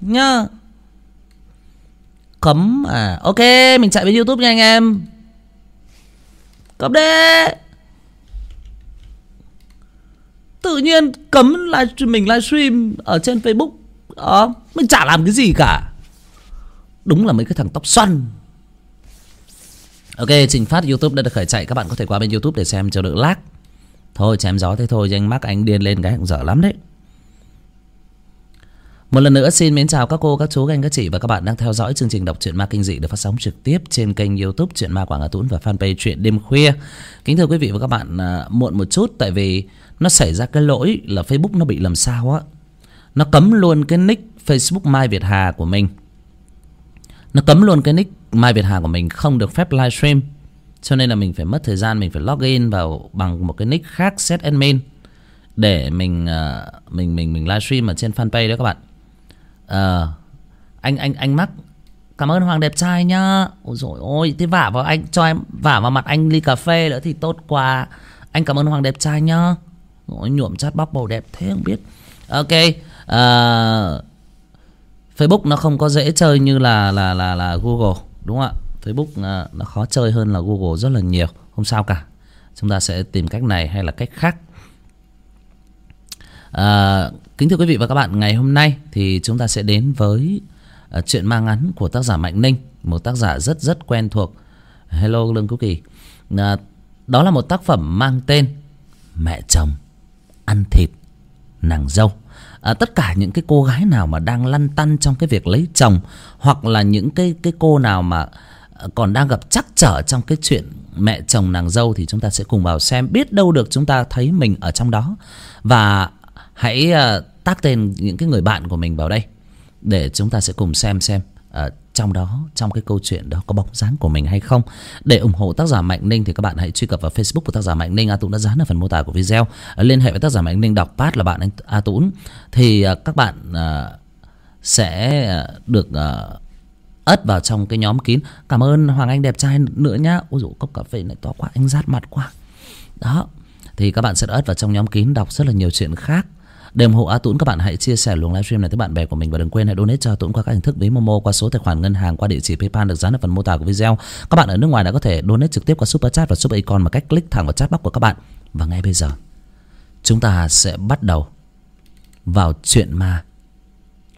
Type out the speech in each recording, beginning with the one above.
nhá. Cấm à ok, mình chạy với youtube nha anh em. Cấm đấy. Tự nhiên cấm live mình livestream ở trên facebook đó mình chả làm cái gì cả. Đúng là mấy cái thằng tóc xoăn. Ok, trình phát youtube đã được khởi chạy. Các bạn có thể qua bên youtube để xem cho đỡ lag. Thôi, chém gió thế thôi, chứ anh mắc anh điên lên cái cũng dở lắm đấy một lần nữa xin mến chào các cô, các chú, các anh, các chị và các bạn đang theo dõi chương trình đọc truyện ma kinh dị được phát sóng trực tiếp trên kênh youtube Truyện Ma Quảng Hà Tún và fanpage Truyện Đêm Khuya. Kính thưa quý vị và các bạn, à, muộn một chút tại vì nó xảy ra cái lỗi là Facebook nó bị làm sao á. Nó cấm luôn cái nick Facebook Mai Việt Hà của mình. Nó cấm luôn cái nick Mai Việt Hà của mình không được phép livestream. Cho nên là mình phải mất thời gian mình phải login vào bằng một cái nick khác set admin để mình à, mình mình mình livestream ở trên fanpage đó các bạn ờ. Anh anh anh mắc cảm ơn hoàng đẹp trai nhá. Ôi dồi ôi thế vả vào anh cho em vả vào mặt anh ly cà phê nữa thì tốt quá. Anh cảm ơn hoàng đẹp trai nhá. Ôi nhuộm chát bóc bầu đẹp thế không biết. Ok uh, facebook nó không có dễ chơi như là là là là google đúng không ạ? Facebook uh, nó khó chơi hơn là google rất là nhiều. Không sao cả. Chúng ta sẽ tìm cách này hay là cách khác. À, kính thưa quý vị và các bạn, ngày hôm nay thì chúng ta sẽ đến với uh, chuyện ma ngắn của tác giả Mạnh Ninh, một tác giả rất rất quen thuộc. Hello Lương Cú Kỳ. À, đó là một tác phẩm mang tên Mẹ chồng ăn thịt nàng dâu. À, tất cả những cái cô gái nào mà đang lăn tăn trong cái việc lấy chồng hoặc là những cái cái cô nào mà à, còn đang gặp chắc trở trong cái chuyện mẹ chồng nàng dâu thì chúng ta sẽ cùng vào xem biết đâu được chúng ta thấy mình ở trong đó và hãy uh, tác tên những cái người bạn của mình vào đây để chúng ta sẽ cùng xem xem uh, trong đó trong cái câu chuyện đó có bóng dáng của mình hay không. Để ủng hộ tác giả mạnh ninh thì các bạn hãy truy cập vào facebook của tác giả mạnh ninh a tũng đã dán ở phần mô tả của video. Uh, liên hệ với tác giả mạnh ninh đọc pad là bạn anh a tũng thì uh, các bạn uh, sẽ uh, được uh, ất vào trong cái nhóm kín. Cảm ơn hoàng anh đẹp trai nữa nhá. Ôi dụ cốc cà phê này to quá anh rát mặt quá. Đó thì các bạn sẽ ất vào trong nhóm kín đọc rất là nhiều chuyện khác để ủng hộ A Tuấn, các bạn hãy chia sẻ luồng livestream này tới bạn bè của mình và đừng quên hãy donate cho Tuấn qua các hình thức ví Momo, qua số tài khoản ngân hàng, qua địa chỉ PayPal được dán ở phần mô tả của video. Các bạn ở nước ngoài đã có thể donate trực tiếp qua Super Chat và Super Icon bằng cách click thẳng vào chat box của các bạn. Và ngay bây giờ, chúng ta sẽ bắt đầu vào chuyện ma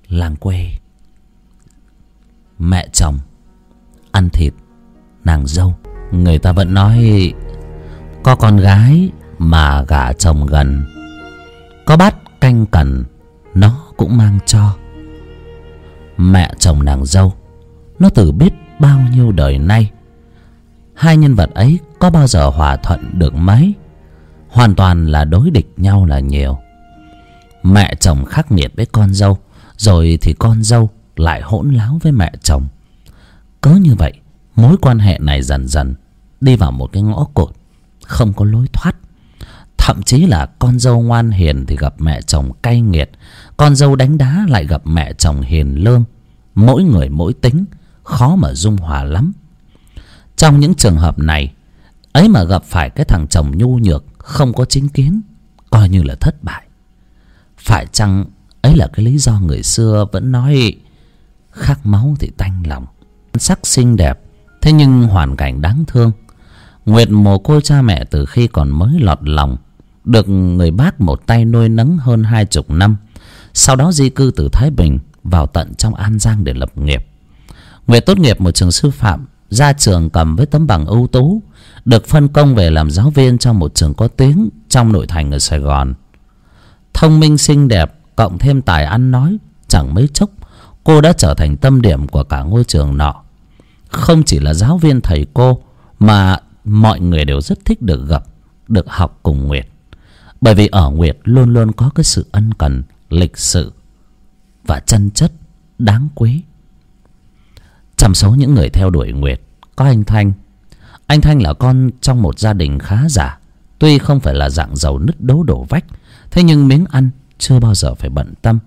làng quê mẹ chồng ăn thịt nàng dâu người ta vẫn nói, có con gái mà gả chồng gần có bắt canh cần nó cũng mang cho. Mẹ chồng nàng dâu, nó từ biết bao nhiêu đời nay. Hai nhân vật ấy có bao giờ hòa thuận được mấy? Hoàn toàn là đối địch nhau là nhiều. Mẹ chồng khắc nghiệt với con dâu, rồi thì con dâu lại hỗn láo với mẹ chồng. Cớ như vậy, mối quan hệ này dần dần đi vào một cái ngõ cụt, không có lối thoát thậm chí là con dâu ngoan hiền thì gặp mẹ chồng cay nghiệt. Con dâu đánh đá lại gặp mẹ chồng hiền lương. Mỗi người mỗi tính, khó mà dung hòa lắm. Trong những trường hợp này, ấy mà gặp phải cái thằng chồng nhu nhược, không có chính kiến, coi như là thất bại. Phải chăng ấy là cái lý do người xưa vẫn nói khác máu thì tanh lòng, sắc xinh đẹp, thế nhưng hoàn cảnh đáng thương nguyệt mồ côi cha mẹ từ khi còn mới lọt lòng, được người bác một tay nuôi nấng hơn hai chục năm. Sau đó di cư từ thái bình vào tận trong an giang để lập nghiệp. Nguyệt tốt nghiệp một trường sư phạm, ra trường cầm với tấm bằng ưu tú, được phân công về làm giáo viên cho một trường có tiếng trong nội thành ở sài gòn. Thông minh xinh đẹp, cộng thêm tài ăn nói, chẳng mấy chốc, cô đã trở thành tâm điểm của cả ngôi trường nọ. Không chỉ là giáo viên thầy cô, mà mọi người đều rất thích được gặp, được học cùng nguyệt. Bởi vì ở nguyệt luôn luôn có cái sự ân cần, lịch sự và chân chất đáng quý. Trong số những người theo đuổi nguyệt, có anh thanh. Anh thanh là con trong một gia đình khá giả, tuy không phải là dạng giàu nứt đố đổ vách, thế nhưng miếng ăn chưa bao giờ phải bận tâm.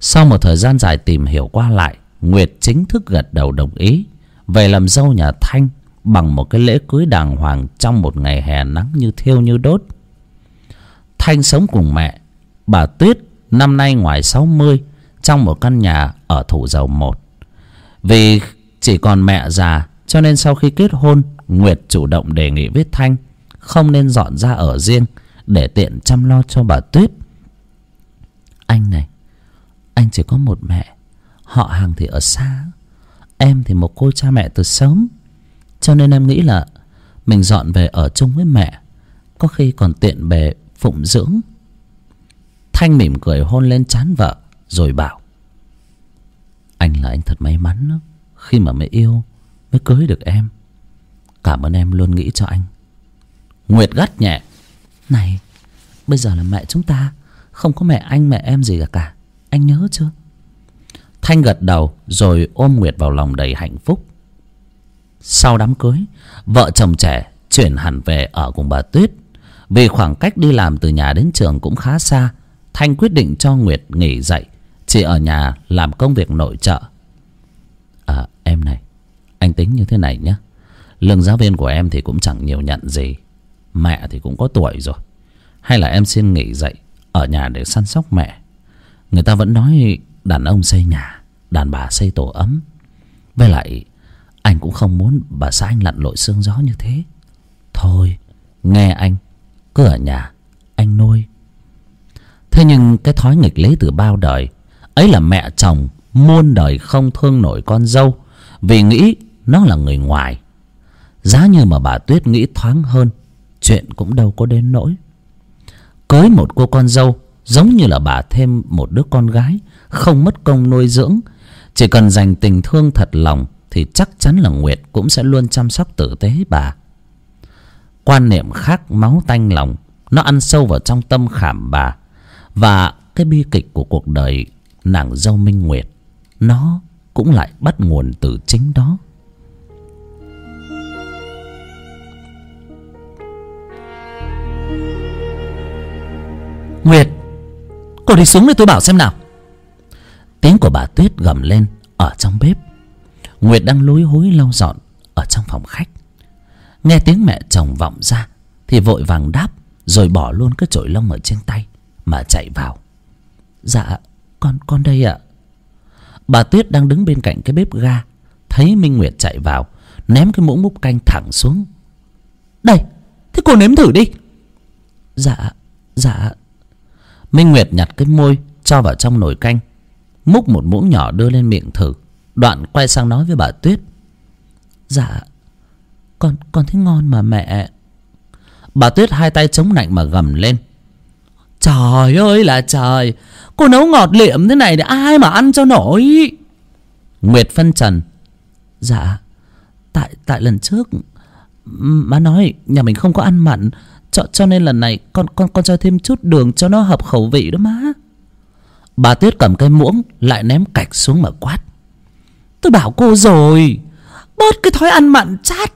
Sau một thời gian dài tìm hiểu qua lại, nguyệt chính thức gật đầu đồng ý về làm dâu nhà thanh bằng một cái lễ cưới đàng hoàng trong một ngày hè nắng như thiêu như đốt. Thanh sống cùng mẹ, bà tuyết, năm nay ngoài sáu mươi, trong một căn nhà ở thủ dầu một. Vì chỉ còn mẹ già, cho nên sau khi kết hôn, nguyệt chủ động đề nghị với thanh không nên dọn ra ở riêng để tiện chăm lo cho bà tuyết. Anh này, anh chỉ có một mẹ, họ hàng thì ở xa, em thì một cô cha mẹ từ sớm cho nên em nghĩ là mình dọn về ở chung với mẹ có khi còn tiện bề phụng dưỡng. Thanh mỉm cười hôn lên trán vợ rồi bảo anh là anh thật may mắn đó, khi mà mới yêu mới cưới được em. Cảm ơn em luôn nghĩ cho anh. Nguyệt gắt nhẹ này bây giờ là mẹ chúng ta không có mẹ anh mẹ em gì cả cả. Anh nhớ chưa? Thanh gật đầu rồi ôm nguyệt vào lòng đầy hạnh phúc sau đám cưới, vợ chồng trẻ chuyển hẳn về ở cùng bà tuyết. Vì khoảng cách đi làm từ nhà đến trường cũng khá xa, thanh quyết định cho nguyệt nghỉ dạy. Chỉ ở nhà làm công việc nội trợ. À em này, anh tính như thế này nhé. Lương giáo viên của em thì cũng chẳng nhiều nhận gì. Mẹ thì cũng có tuổi rồi. Hay là em xin nghỉ dạy ở nhà để săn sóc mẹ? Người ta vẫn nói đàn ông xây nhà, đàn bà xây tổ ấm. Với lại anh cũng không muốn bà xã anh lặn lội sương gió như thế. Thôi, nghe anh, cứ ở nhà, anh nuôi. Thế nhưng cái thói nghịch lý từ bao đời, ấy là mẹ chồng muôn đời không thương nổi con dâu vì nghĩ nó là người ngoài. Giá như mà bà tuyết nghĩ thoáng hơn, chuyện cũng đâu có đến nỗi. Cưới một cô con dâu giống như là bà thêm một đứa con gái không mất công nuôi dưỡng, chỉ cần dành tình thương thật lòng thì chắc chắn là nguyệt cũng sẽ luôn chăm sóc tử tế bà. Quan niệm khác máu tanh lòng, nó ăn sâu vào trong tâm khảm bà và cái bi kịch của cuộc đời nàng dâu minh nguyệt, nó cũng lại bắt nguồn từ chính đó. Nguyệt, cô đi xuống để tôi bảo xem nào. Tiếng của bà tuyết gầm lên ở trong bếp nguyệt đang lúi húi lau dọn ở trong phòng khách. Nghe tiếng mẹ chồng vọng ra thì vội vàng đáp rồi bỏ luôn cái chổi lông ở trên tay mà chạy vào. Dạ con con đây ạ. Bà tuyết đang đứng bên cạnh cái bếp ga, thấy minh nguyệt chạy vào, ném cái muỗng múc canh thẳng xuống. Đây, thế cô nếm thử đi. Dạ dạ. Minh nguyệt nhặt cái môi cho vào trong nồi canh, múc một muỗng nhỏ đưa lên miệng thử đoạn quay sang nói với bà tuyết. Dạ con con thấy ngon mà mẹ. Bà tuyết hai tay chống nạnh mà gầm lên. Trời ơi là trời, cô nấu ngọt liệm thế này để ai mà ăn cho nổi? Nguyệt phân trần. Dạ tại tại lần trước má nói nhà mình không có ăn mặn, cho cho nên lần này con con con cho thêm chút đường cho nó hợp khẩu vị đó má. Bà tuyết cầm cái muỗng, lại ném cạch xuống mà quát tôi bảo cô rồi. Bớt cái thói ăn mặn chát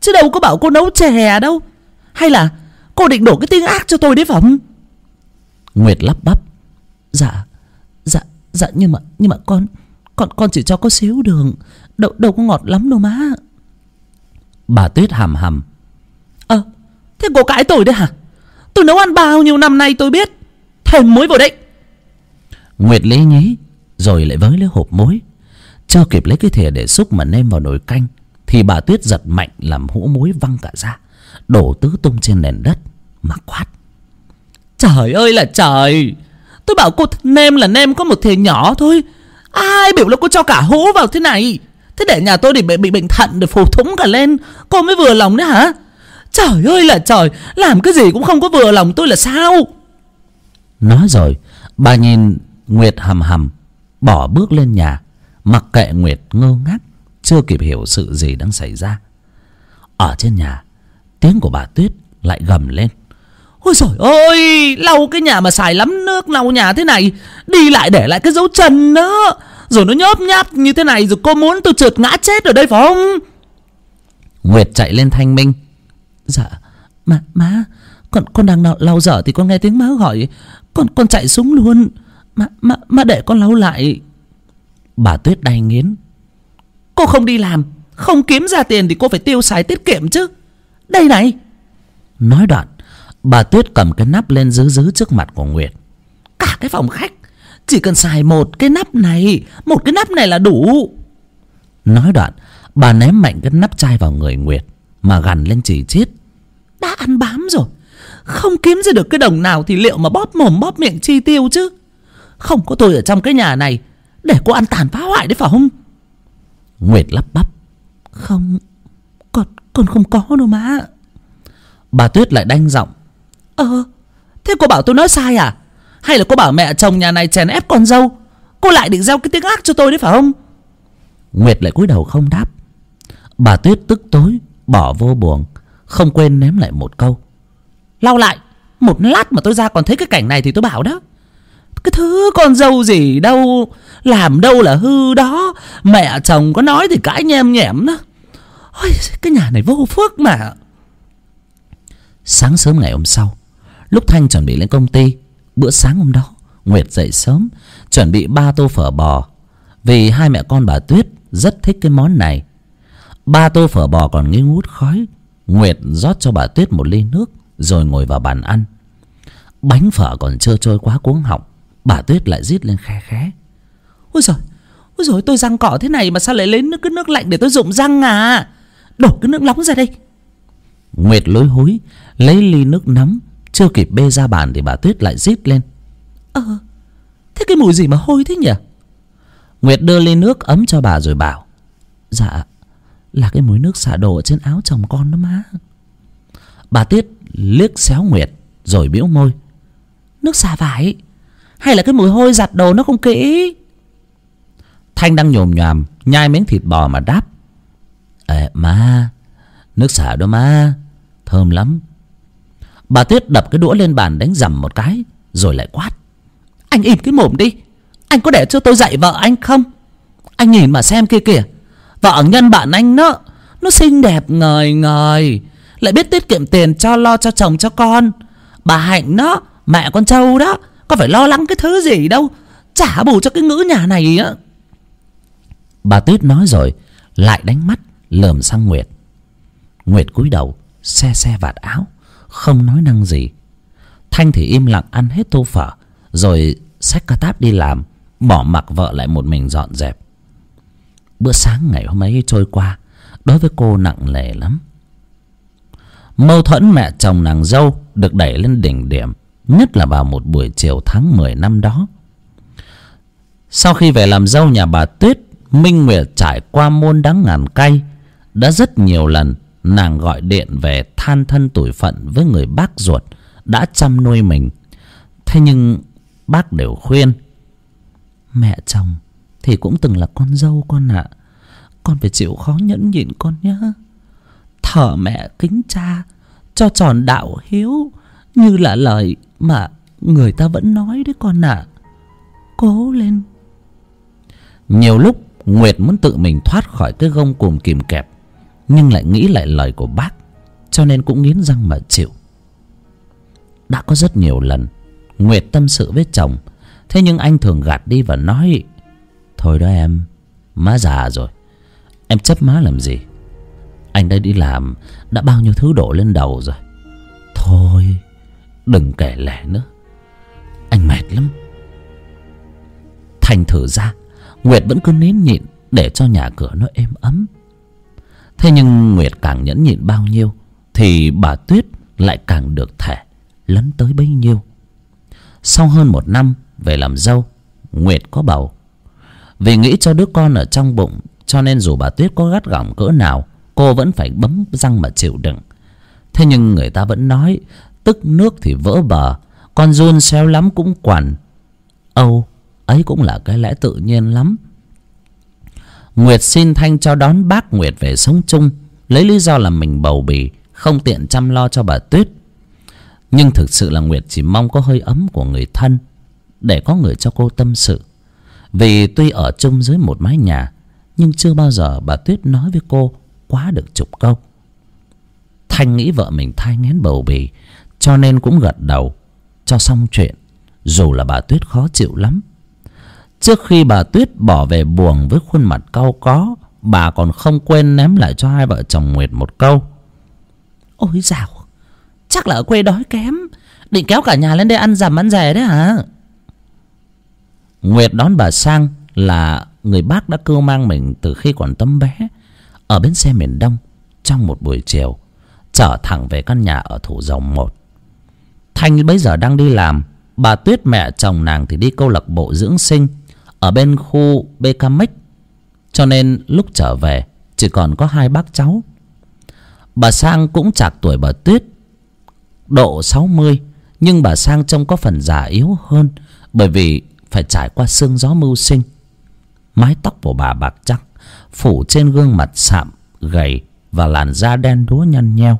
chứ đâu có bảo cô nấu chè đâu. Hay là cô định đổ cái tiếng ác cho tôi đấy phẩm? Nguyệt lắp bắp. Dạ dạ dạ nhưng mà nhưng mà con con con chỉ cho có xíu đường. Đâu đâu có ngọt lắm đâu má. Bà tuyết hàm hầm ơ thế cô cãi tôi đấy hả? Tôi nấu ăn bao nhiêu năm nay tôi biết. Thêm muối vào đấy. Nguyệt lý nhí rồi lại với lấy hộp muối chưa kịp lấy cái thìa để xúc mà nêm vào nồi canh thì bà tuyết giật mạnh làm hũ muối văng cả ra đổ tứ tung trên nền đất mà quát. Trời ơi là trời! Tôi bảo cô nêm là nêm có một thìa nhỏ thôi. Ai biểu là cô cho cả hũ vào thế này? Thế để nhà tôi để bị, bị bệnh thận để phù thủng cả lên. Cô mới vừa lòng đấy hả? Trời ơi là trời! Làm cái gì cũng không có vừa lòng tôi là sao? Nói rồi bà nhìn nguyệt hầm hầm bỏ bước lên nhà mặc kệ nguyệt ngơ ngác chưa kịp hiểu sự gì đang xảy ra. Ở trên nhà tiếng của bà tuyết lại gầm lên. Ôi trời ơi lau cái nhà mà xài lắm nước lau nhà thế này đi lại để lại cái dấu chân đó rồi nó nhớp nháp như thế này rồi cô muốn tôi trượt ngã chết ở đây phải không? Nguyệt chạy lên thanh minh. Dạ má má con con đang lau, lau dở thì con nghe tiếng má gọi. Con con chạy xuống luôn. Má má má để con lau lại bà tuyết đay nghiến. Cô không đi làm, không kiếm ra tiền thì cô phải tiêu xài tiết kiệm chứ. Đây này. Nói đoạn, bà tuyết cầm cái nắp lên giữ giữ trước mặt của nguyệt. Cả cái phòng khách, Chỉ cần xài một cái nắp này, Một cái nắp này là đủ. Nói đoạn, Bà ném mạnh cái nắp chai vào người Nguyệt, Mà gằn lên chỉ chít. Đã ăn bám rồi, Không kiếm ra được cái đồng nào Thì liệu mà bóp mồm bóp miệng chi tiêu chứ? Không có tôi ở trong cái nhà này để cô ăn tàn phá hoại đấy phải không? Nguyệt lắp bắp. Không Con, con không có đâu má. Bà Tuyết lại đanh giọng. Ờ Thế cô bảo tôi nói sai à? Hay là cô bảo mẹ chồng nhà này chèn ép con dâu? Cô lại định gieo cái tiếng ác cho tôi đấy phải không? Nguyệt lại cúi đầu không đáp. Bà Tuyết tức tối Bỏ vô buồng Không quên ném lại một câu. Lau lại Một lát mà tôi ra còn thấy cái cảnh này thì tôi bảo đó cái thứ con dâu gì đâu Làm đâu là hư đó. Mẹ chồng có nói thì cãi nhem nhẻm đó. Ôi, Cái nhà này vô phước mà. Sáng sớm ngày hôm sau Lúc Thanh chuẩn bị lên công ty Bữa sáng hôm đó Nguyệt dậy sớm Chuẩn bị ba tô phở bò. Vì hai mẹ con bà Tuyết Rất thích cái món này. Ba tô phở bò còn nghi ngút khói. Nguyệt rót cho bà Tuyết một ly nước Rồi ngồi vào bàn ăn. Bánh phở còn chưa trôi quá cuống họng. Bà Tuyết lại rít lên khe khé Ôi rồi, Ôi rồi tôi răng cỏ thế này mà sao lại lấy nước cái nước lạnh để tôi rụng răng à? Đổ cái nước nóng ra đây. Nguyệt lối hối Lấy ly nước nóng Chưa kịp bê ra bàn thì bà Tuyết lại rít lên. Ờ Thế cái mùi gì mà hôi thế nhỉ? Nguyệt đưa ly nước ấm cho bà rồi bảo Dạ Là cái mùi nước xả đồ trên áo chồng con đó má. Bà Tuyết liếc xéo Nguyệt Rồi bĩu môi Nước xả vải hay là cái mùi hôi giặt đồ nó không kỹ? Thanh đang nhồm nhòm Nhai miếng thịt bò mà đáp. Ê má Nước xả đó má Thơm lắm. Bà Tuyết đập cái đũa lên bàn đánh rầm một cái Rồi lại quát. Anh im cái mồm đi. Anh có để cho tôi dạy vợ anh không? Anh nhìn mà xem kia kìa. Vợ nhân bạn anh nó Nó xinh đẹp ngời ngời. Lại biết tiết kiệm tiền cho lo cho chồng cho con. Bà Hạnh nó Mẹ con Châu đó có phải lo lắng cái thứ gì đâu. Trả bù cho cái ngữ nhà này á. Bà Tuyết nói rồi, Lại đánh mắt, lườm sang Nguyệt. Nguyệt cúi đầu, xe xe vạt áo, không nói năng gì. Thanh thì im lặng ăn hết tô phở, rồi xách ca táp đi làm, bỏ mặc vợ lại một mình dọn dẹp. Bữa sáng ngày hôm ấy trôi qua, đối với cô nặng nề lắm. Mâu thuẫn mẹ chồng nàng dâu được đẩy lên đỉnh điểm nhất là vào một buổi chiều tháng mười năm đó. Sau khi về làm dâu nhà bà tuyết, minh nguyệt trải qua môn đắng ngàn cay, đã rất nhiều lần nàng gọi điện về than thân tủi phận với người bác ruột đã chăm nuôi mình. Thế nhưng bác đều khuyên, mẹ chồng thì cũng từng là con dâu con ạ. Con phải chịu khó nhẫn nhịn con nhé thở mẹ kính cha, cho tròn đạo hiếu như là lời mà người ta vẫn nói đấy con ạ. Cố lên. Nhiều lúc nguyệt muốn tự mình thoát khỏi cái gông cùm kìm kẹp, nhưng lại nghĩ lại lời của bác, cho nên cũng nghiến răng mà chịu. Đã có rất nhiều lần, nguyệt tâm sự với chồng, thế nhưng anh thường gạt đi và nói, thôi đó em, má già rồi, em chấp má làm gì? Anh đã đi làm, đã bao nhiêu thứ đổ lên đầu rồi. Thôi đừng kể lể nữa. Anh mệt lắm. Thành thử ra, nguyệt vẫn cứ nín nhịn để cho nhà cửa nó êm ấm. Thế nhưng nguyệt càng nhẫn nhịn bao nhiêu, thì bà tuyết lại càng được thể lấn tới bấy nhiêu. Sau hơn một năm về làm dâu, nguyệt có bầu. Vì nghĩ cho đứa con ở trong bụng, cho nên dù bà tuyết có gắt gỏng cỡ nào, cô vẫn phải bấm răng mà chịu đựng. Thế nhưng người ta vẫn nói tức nước thì vỡ bờ. Con run xéo lắm cũng quằn âu, ấy cũng là cái lẽ tự nhiên lắm. Nguyệt xin thanh cho đón bác nguyệt về sống chung, lấy lý do là mình bầu bì, không tiện chăm lo cho bà tuyết. Nhưng thực sự là nguyệt chỉ mong có hơi ấm của người thân, để có người cho cô tâm sự. Vì tuy ở chung dưới một mái nhà, nhưng chưa bao giờ bà tuyết nói với cô quá được chục câu. Thanh nghĩ vợ mình thai nghén bầu bì cho nên cũng gật đầu. Cho xong chuyện dù là bà tuyết khó chịu lắm. Trước khi bà tuyết bỏ về buồng với khuôn mặt cau có bà còn không quên ném lại cho hai vợ chồng nguyệt một câu. Ôi dào chắc là ở quê đói kém định kéo cả nhà lên đây ăn rằm ăn rẻ đấy hả? Nguyệt đón bà sang là người bác đã cưu mang mình từ khi còn tấm bé ở bến xe miền đông trong một buổi chiều chở thẳng về căn nhà ở thủ dầu một thanh bấy giờ đang đi làm. Bà tuyết mẹ chồng nàng thì đi câu lạc bộ dưỡng sinh ở bên khu bkmx cho nên lúc trở về, chỉ còn có hai bác cháu. Bà sang cũng chạc tuổi bà tuyết, độ sáu mươi, nhưng bà sang trông có phần già yếu hơn bởi vì phải trải qua sương gió mưu sinh. Mái tóc của bà bạc trắng, phủ trên gương mặt sạm, gầy và làn da đen đúa nhăn nheo.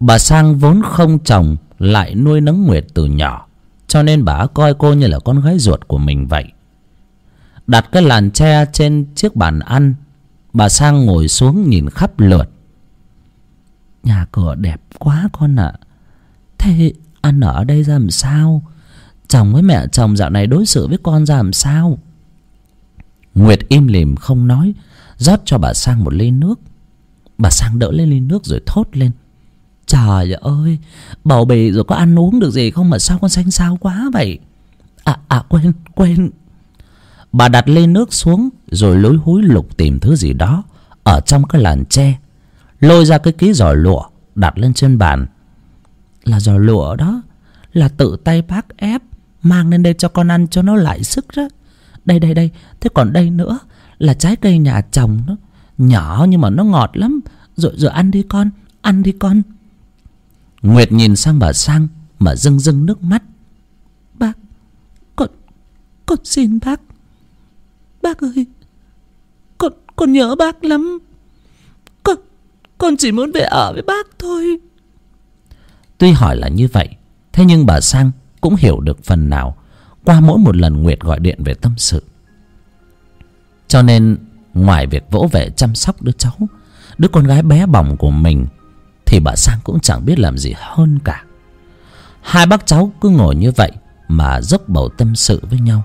Bà sang vốn không chồng lại nuôi nấng nguyệt từ nhỏ, cho nên bà coi cô như là con gái ruột của mình vậy. Đặt cái làn tre trên chiếc bàn ăn, bà sang ngồi xuống nhìn khắp lượt. Nhà cửa đẹp quá con ạ. Thế ăn ở đây ra làm sao? Chồng với mẹ chồng dạo này đối xử với con ra làm sao? Nguyệt im lìm không nói, rót cho bà sang một ly nước. Bà sang đỡ lên ly nước rồi thốt lên trời ơi, bầu bì rồi có ăn uống được gì không mà sao con xanh xao quá vậy? À à quên quên. Bà đặt ly nước xuống rồi lối húi lục tìm thứ gì đó ở trong cái làn tre, lôi ra cái ký giỏ lụa đặt lên trên bàn. Là giỏ lụa đó, là tự tay bác ép, mang lên đây cho con ăn cho nó lại sức đó. Đây đây đây, thế còn đây nữa là trái cây nhà chồng nó nhỏ nhưng mà nó ngọt lắm. Rồi rồi ăn đi con, ăn đi con nguyệt nhìn sang bà sang mà rưng rưng nước mắt. Bác, con con xin bác. Bác ơi, con con nhớ bác lắm. Con con chỉ muốn về ở với bác thôi. Tuy hỏi là như vậy, thế nhưng bà sang cũng hiểu được phần nào qua mỗi một lần nguyệt gọi điện về tâm sự. Cho nên, ngoài việc vỗ về chăm sóc đứa cháu, đứa con gái bé bỏng của mình thì bà sang cũng chẳng biết làm gì hơn cả. Hai bác cháu cứ ngồi như vậy mà dốc bầu tâm sự với nhau.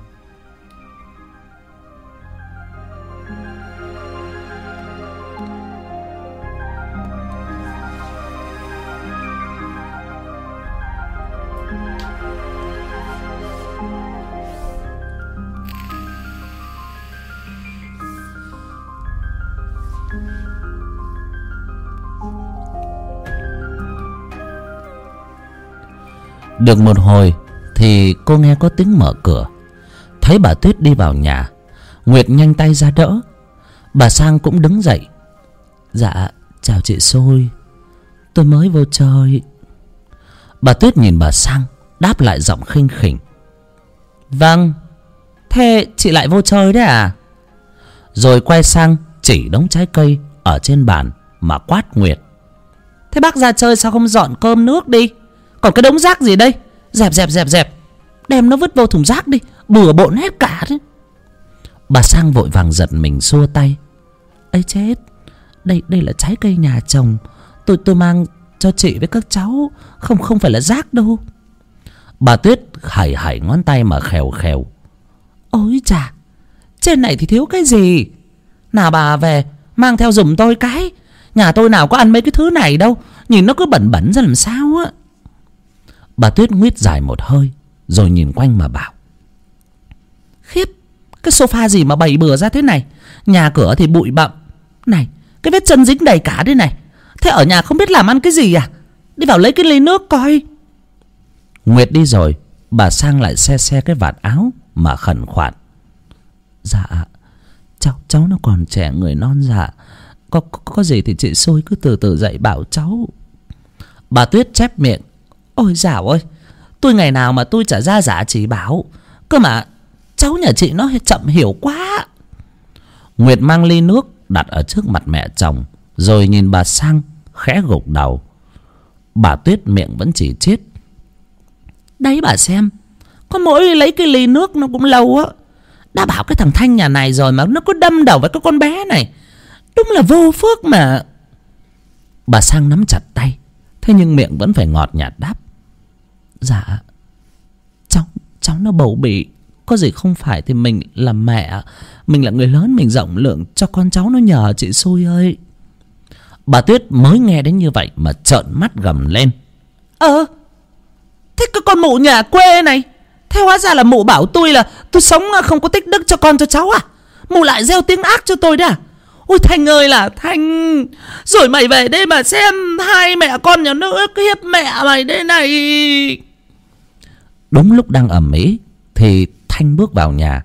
Được một hồi thì cô nghe có tiếng mở cửa. Thấy bà tuyết đi vào nhà, nguyệt nhanh tay ra đỡ. Bà sang cũng đứng dậy. Dạ chào chị xôi. Tôi mới vô chơi. Bà tuyết nhìn bà sang, đáp lại giọng khinh khỉnh. Vâng thế chị lại vô chơi đấy à? Rồi quay sang chỉ đống trái cây ở trên bàn mà quát nguyệt. Thế bác ra chơi sao không dọn cơm nước đi? Còn cái đống rác gì đây? Dẹp dẹp dẹp dẹp. Đem nó vứt vô thùng rác đi. Bừa bộn hết cả đấy bà sang vội vàng giật mình xua tay. Ấy chết. Đây đây là trái cây nhà chồng. Tôi tôi mang cho chị với các cháu. Không không phải là rác đâu. Bà tuyết hải hải ngón tay mà khèo khèo. Ôi chà, trên này thì thiếu cái gì? Nào bà về, mang theo giùm tôi cái. Nhà tôi nào có ăn mấy cái thứ này đâu. Nhìn nó cứ bẩn bẩn ra làm sao á bà tuyết nguyết dài một hơi rồi nhìn quanh mà bảo. Khiếp cái sofa gì mà bày bừa ra thế này? Nhà cửa thì bụi bặm. Này cái vết chân dính đầy cả đây này. Thế ở nhà không biết làm ăn cái gì à? Đi vào lấy cái ly nước coi. Nguyệt đi rồi bà sang lại xe xe cái vạt áo mà khẩn khoản. Dạ cháu cháu nó còn trẻ người non dạ. Có, có có gì thì chị xôi cứ từ từ dạy bảo cháu. Bà tuyết chép miệng ôi dạo ơi, tôi ngày nào mà tôi trả ra giả chỉ bảo. Cơ mà, cháu nhà chị nó chậm hiểu quá. Nguyệt mang ly nước đặt ở trước mặt mẹ chồng, rồi nhìn bà sang khẽ gục đầu. Bà tuyết miệng vẫn chỉ chết đấy bà xem, có mỗi lấy cái ly nước nó cũng lâu á. Đã bảo cái thằng thanh nhà này rồi mà nó cứ đâm đầu với cái con bé này. Đúng là vô phước mà. Bà sang nắm chặt tay, thế nhưng miệng vẫn phải ngọt nhạt đáp dạ. Cháu cháu nó bầu bỉ có gì không phải thì mình là mẹ. Mình là người lớn, mình rộng lượng cho con cháu nó nhờ, chị xui ơi. Bà tuyết mới nghe đến như vậy mà trợn mắt gầm lên. Ờ thế cái con mụ nhà quê này, thế hóa ra là mụ bảo tôi là Tôi sống à, không có tích đức cho con, cho cháu à? Mụ lại gieo tiếng ác cho tôi đấy à? Ôi Thành ơi là Thành Rồi mày về đây mà xem Hai mẹ con nhà nước hiếp mẹ mày đây này. Đúng lúc đang ầm ĩ, Thì Thanh bước vào nhà.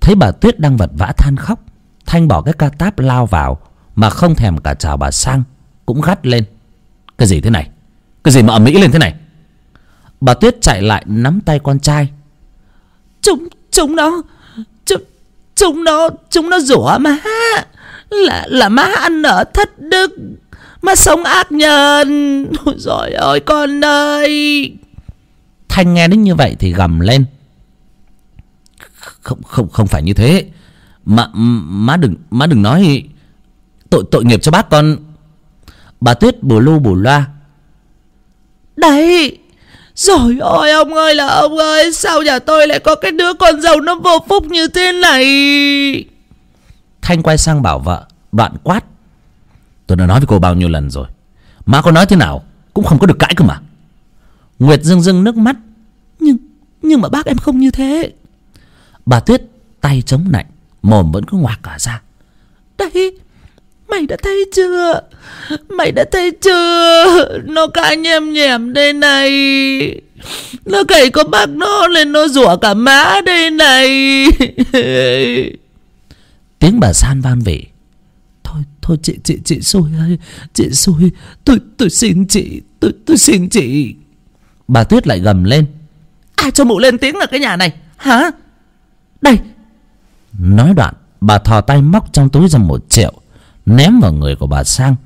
Thấy bà Tuyết đang vật vã than khóc, Thanh bỏ cái ca táp lao vào, Mà không thèm cả chào bà Sang, Cũng gắt lên. Cái gì thế này? Cái gì mà ầm ĩ lên thế này? Bà Tuyết chạy lại nắm tay con trai. Chúng Chúng nó, Chúng Chúng nó Chúng nó rủa má Là là má ăn ở thất đức, Má sống ác nhân. Ôi rồi ơi, con ơi. Thanh nghe đến như vậy thì gầm lên. Không không không phải như thế. Má, má đừng má đừng nói tội tội nghiệp cho bác con. Bà Tuyết bù lu bù loa. Đấy Rồi ôi ông ơi là ông ơi Sao nhà tôi lại có cái đứa con dâu nó vô phúc như thế này? Thanh quay sang bảo vợ Đoạn quát. Tôi đã nói với cô bao nhiêu lần rồi. Má có nói thế nào Cũng không có được cãi cơ mà Nguyệt rưng rưng nước mắt. Nhưng nhưng mà bác em không như thế. Bà Tuyết tay chống nạnh Mồm vẫn cứ ngoạc cả ra. Đấy Mày đã thấy chưa? Mày đã thấy chưa? Nó cả nhem nhèm đây này. Nó cậy có bác nó lên nó rủa cả má đây này. Tiếng bà San van vỉ Thôi thôi chị chị chị xui ơi. Chị xui. Tôi tôi xin chị Tôi tôi xin chị Bà Tuyết lại gầm lên. Ai cho mụ lên tiếng ở cái nhà này? Hả? Đây. Nói đoạn Bà thò tay móc trong túi ra một triệu Ném vào người của bà Sang.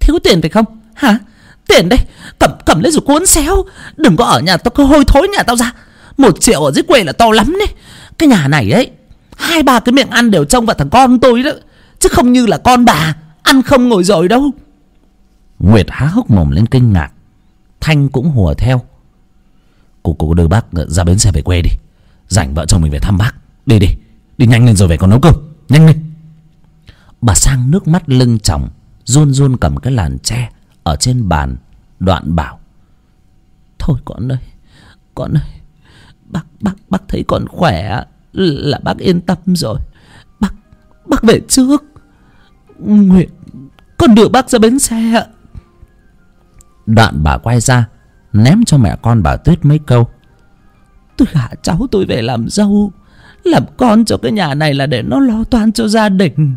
Thiếu tiền phải không? Hả? Tiền đây Cầm cầm lấy rồi cuốn xéo. Đừng có ở nhà tao có hôi thối nhà tao ra. Một triệu ở dưới quê là to lắm đấy. Cái nhà này ấy Hai ba cái miệng ăn đều trông vào thằng con tôi đó. Chứ không như là con bà Ăn không ngồi rồi đâu. Nguyệt há hốc mồm lên kinh ngạc Thanh cũng hùa theo. Cô cô đưa bác ờ, ra bến xe về quê đi. Rảnh vợ chồng mình về thăm bác. Đi đi. Đi nhanh lên rồi về còn nấu cơm. Nhanh lên. Bà sang nước mắt lưng chồng Run run cầm cái làn tre Ở trên bàn Đoạn bảo. Thôi con ơi Con ơi Bác, bác, bác thấy con khỏe Là bác yên tâm rồi. Bác, bác về trước. Nguyệt Con đưa bác ra bến xe ạ. Đoạn bà quay ra, Ném cho mẹ con bà Tuyết mấy câu. Tôi gả cháu tôi về làm dâu, Làm con cho cái nhà này là để nó lo toan cho gia đình,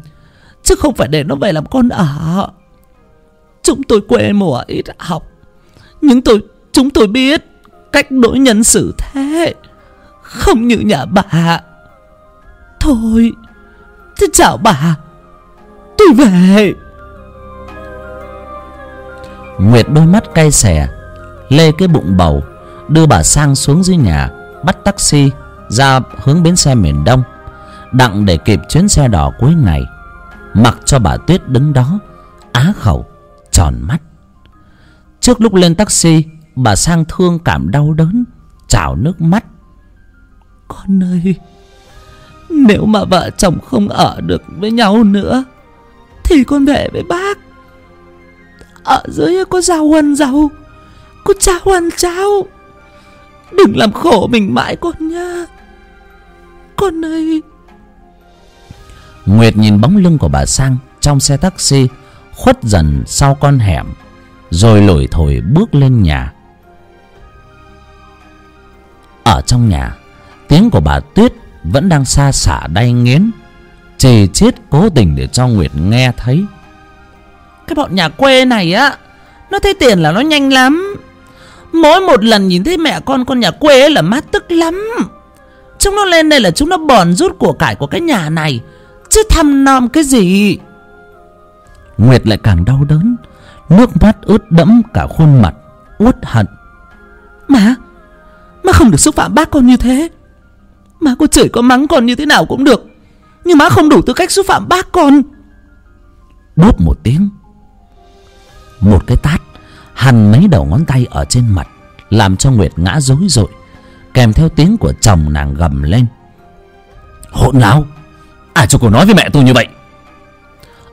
Chứ không phải để nó về làm con ở. Chúng tôi quê mùa ít học, Nhưng tôi, chúng tôi biết Cách đối nhân xử thế, Không như nhà bà. Thôi, Thế chào bà, Tôi về. Nguyệt đôi mắt cay xè, Lê cái bụng bầu, Đưa bà sang xuống dưới nhà, Bắt taxi, ra hướng bến xe miền Đông, Đặng để kịp chuyến xe đỏ cuối ngày. Mặc cho bà Tuyết đứng đó, Á khẩu, Tròn mắt. Trước lúc lên taxi, Bà sang thương cảm đau đớn, Trào nước mắt. Con ơi, Nếu mà vợ chồng không ở được với nhau nữa, Thì con về với bác. Ở dưới có rau ăn giàu Có cha ăn cháu. Đừng làm khổ mình mãi con nha. Con ơi. Nguyệt nhìn bóng lưng của bà Sang Trong xe taxi, Khuất dần sau con hẻm, Rồi lủi thổi bước lên nhà. Ở trong nhà, Tiếng của bà Tuyết Vẫn đang xa xả đay nghiến Chề chết cố tình để cho Nguyệt nghe thấy. Cái bọn nhà quê này á, Nó thấy tiền là nó nhanh lắm. Mỗi một lần nhìn thấy mẹ con con nhà quê ấy là mát tức lắm. Chúng nó lên đây là chúng nó bòn rút của cải của cái nhà này, Chứ thăm nom cái gì. Nguyệt lại càng đau đớn, Nước mắt ướt đẫm cả khuôn mặt, Uất hận. Má Má không được xúc phạm bác con như thế. Má có chửi, có mắng con như thế nào cũng được, Nhưng má không đủ tư cách xúc phạm bác con. Bốp một tiếng một cái tát, Hằn mấy đầu ngón tay ở trên mặt, Làm cho Nguyệt ngã rối rội Kèm theo tiếng của chồng nàng gầm lên. Hỗn láo, Ai cho cô nói với mẹ tôi như vậy?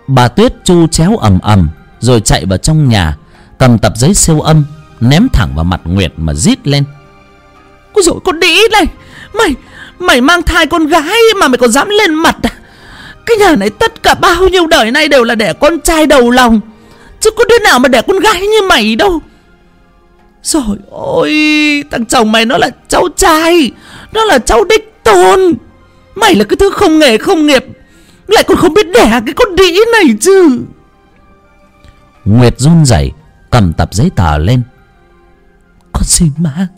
Bà Tuyết chu chéo ầm ầm, Rồi chạy vào trong nhà, Cầm tập giấy siêu âm, Ném thẳng vào mặt Nguyệt mà rít lên. Ôi dồi con đĩ này, Mày Mày mang thai con gái mà mày còn dám lên mặt à? Cái nhà này tất cả bao nhiêu đời nay đều là đẻ con trai đầu lòng. Chứ có đứa nào mà đẻ con gái như mày đâu. Rồi ôi Thằng chồng mày nó là cháu trai Nó là cháu đích tôn. Mày là cái thứ không nghề không nghiệp Lại còn không biết đẻ cái con đĩ này chứ. Nguyệt run rẩy Cầm tập giấy tờ lên. Con xin má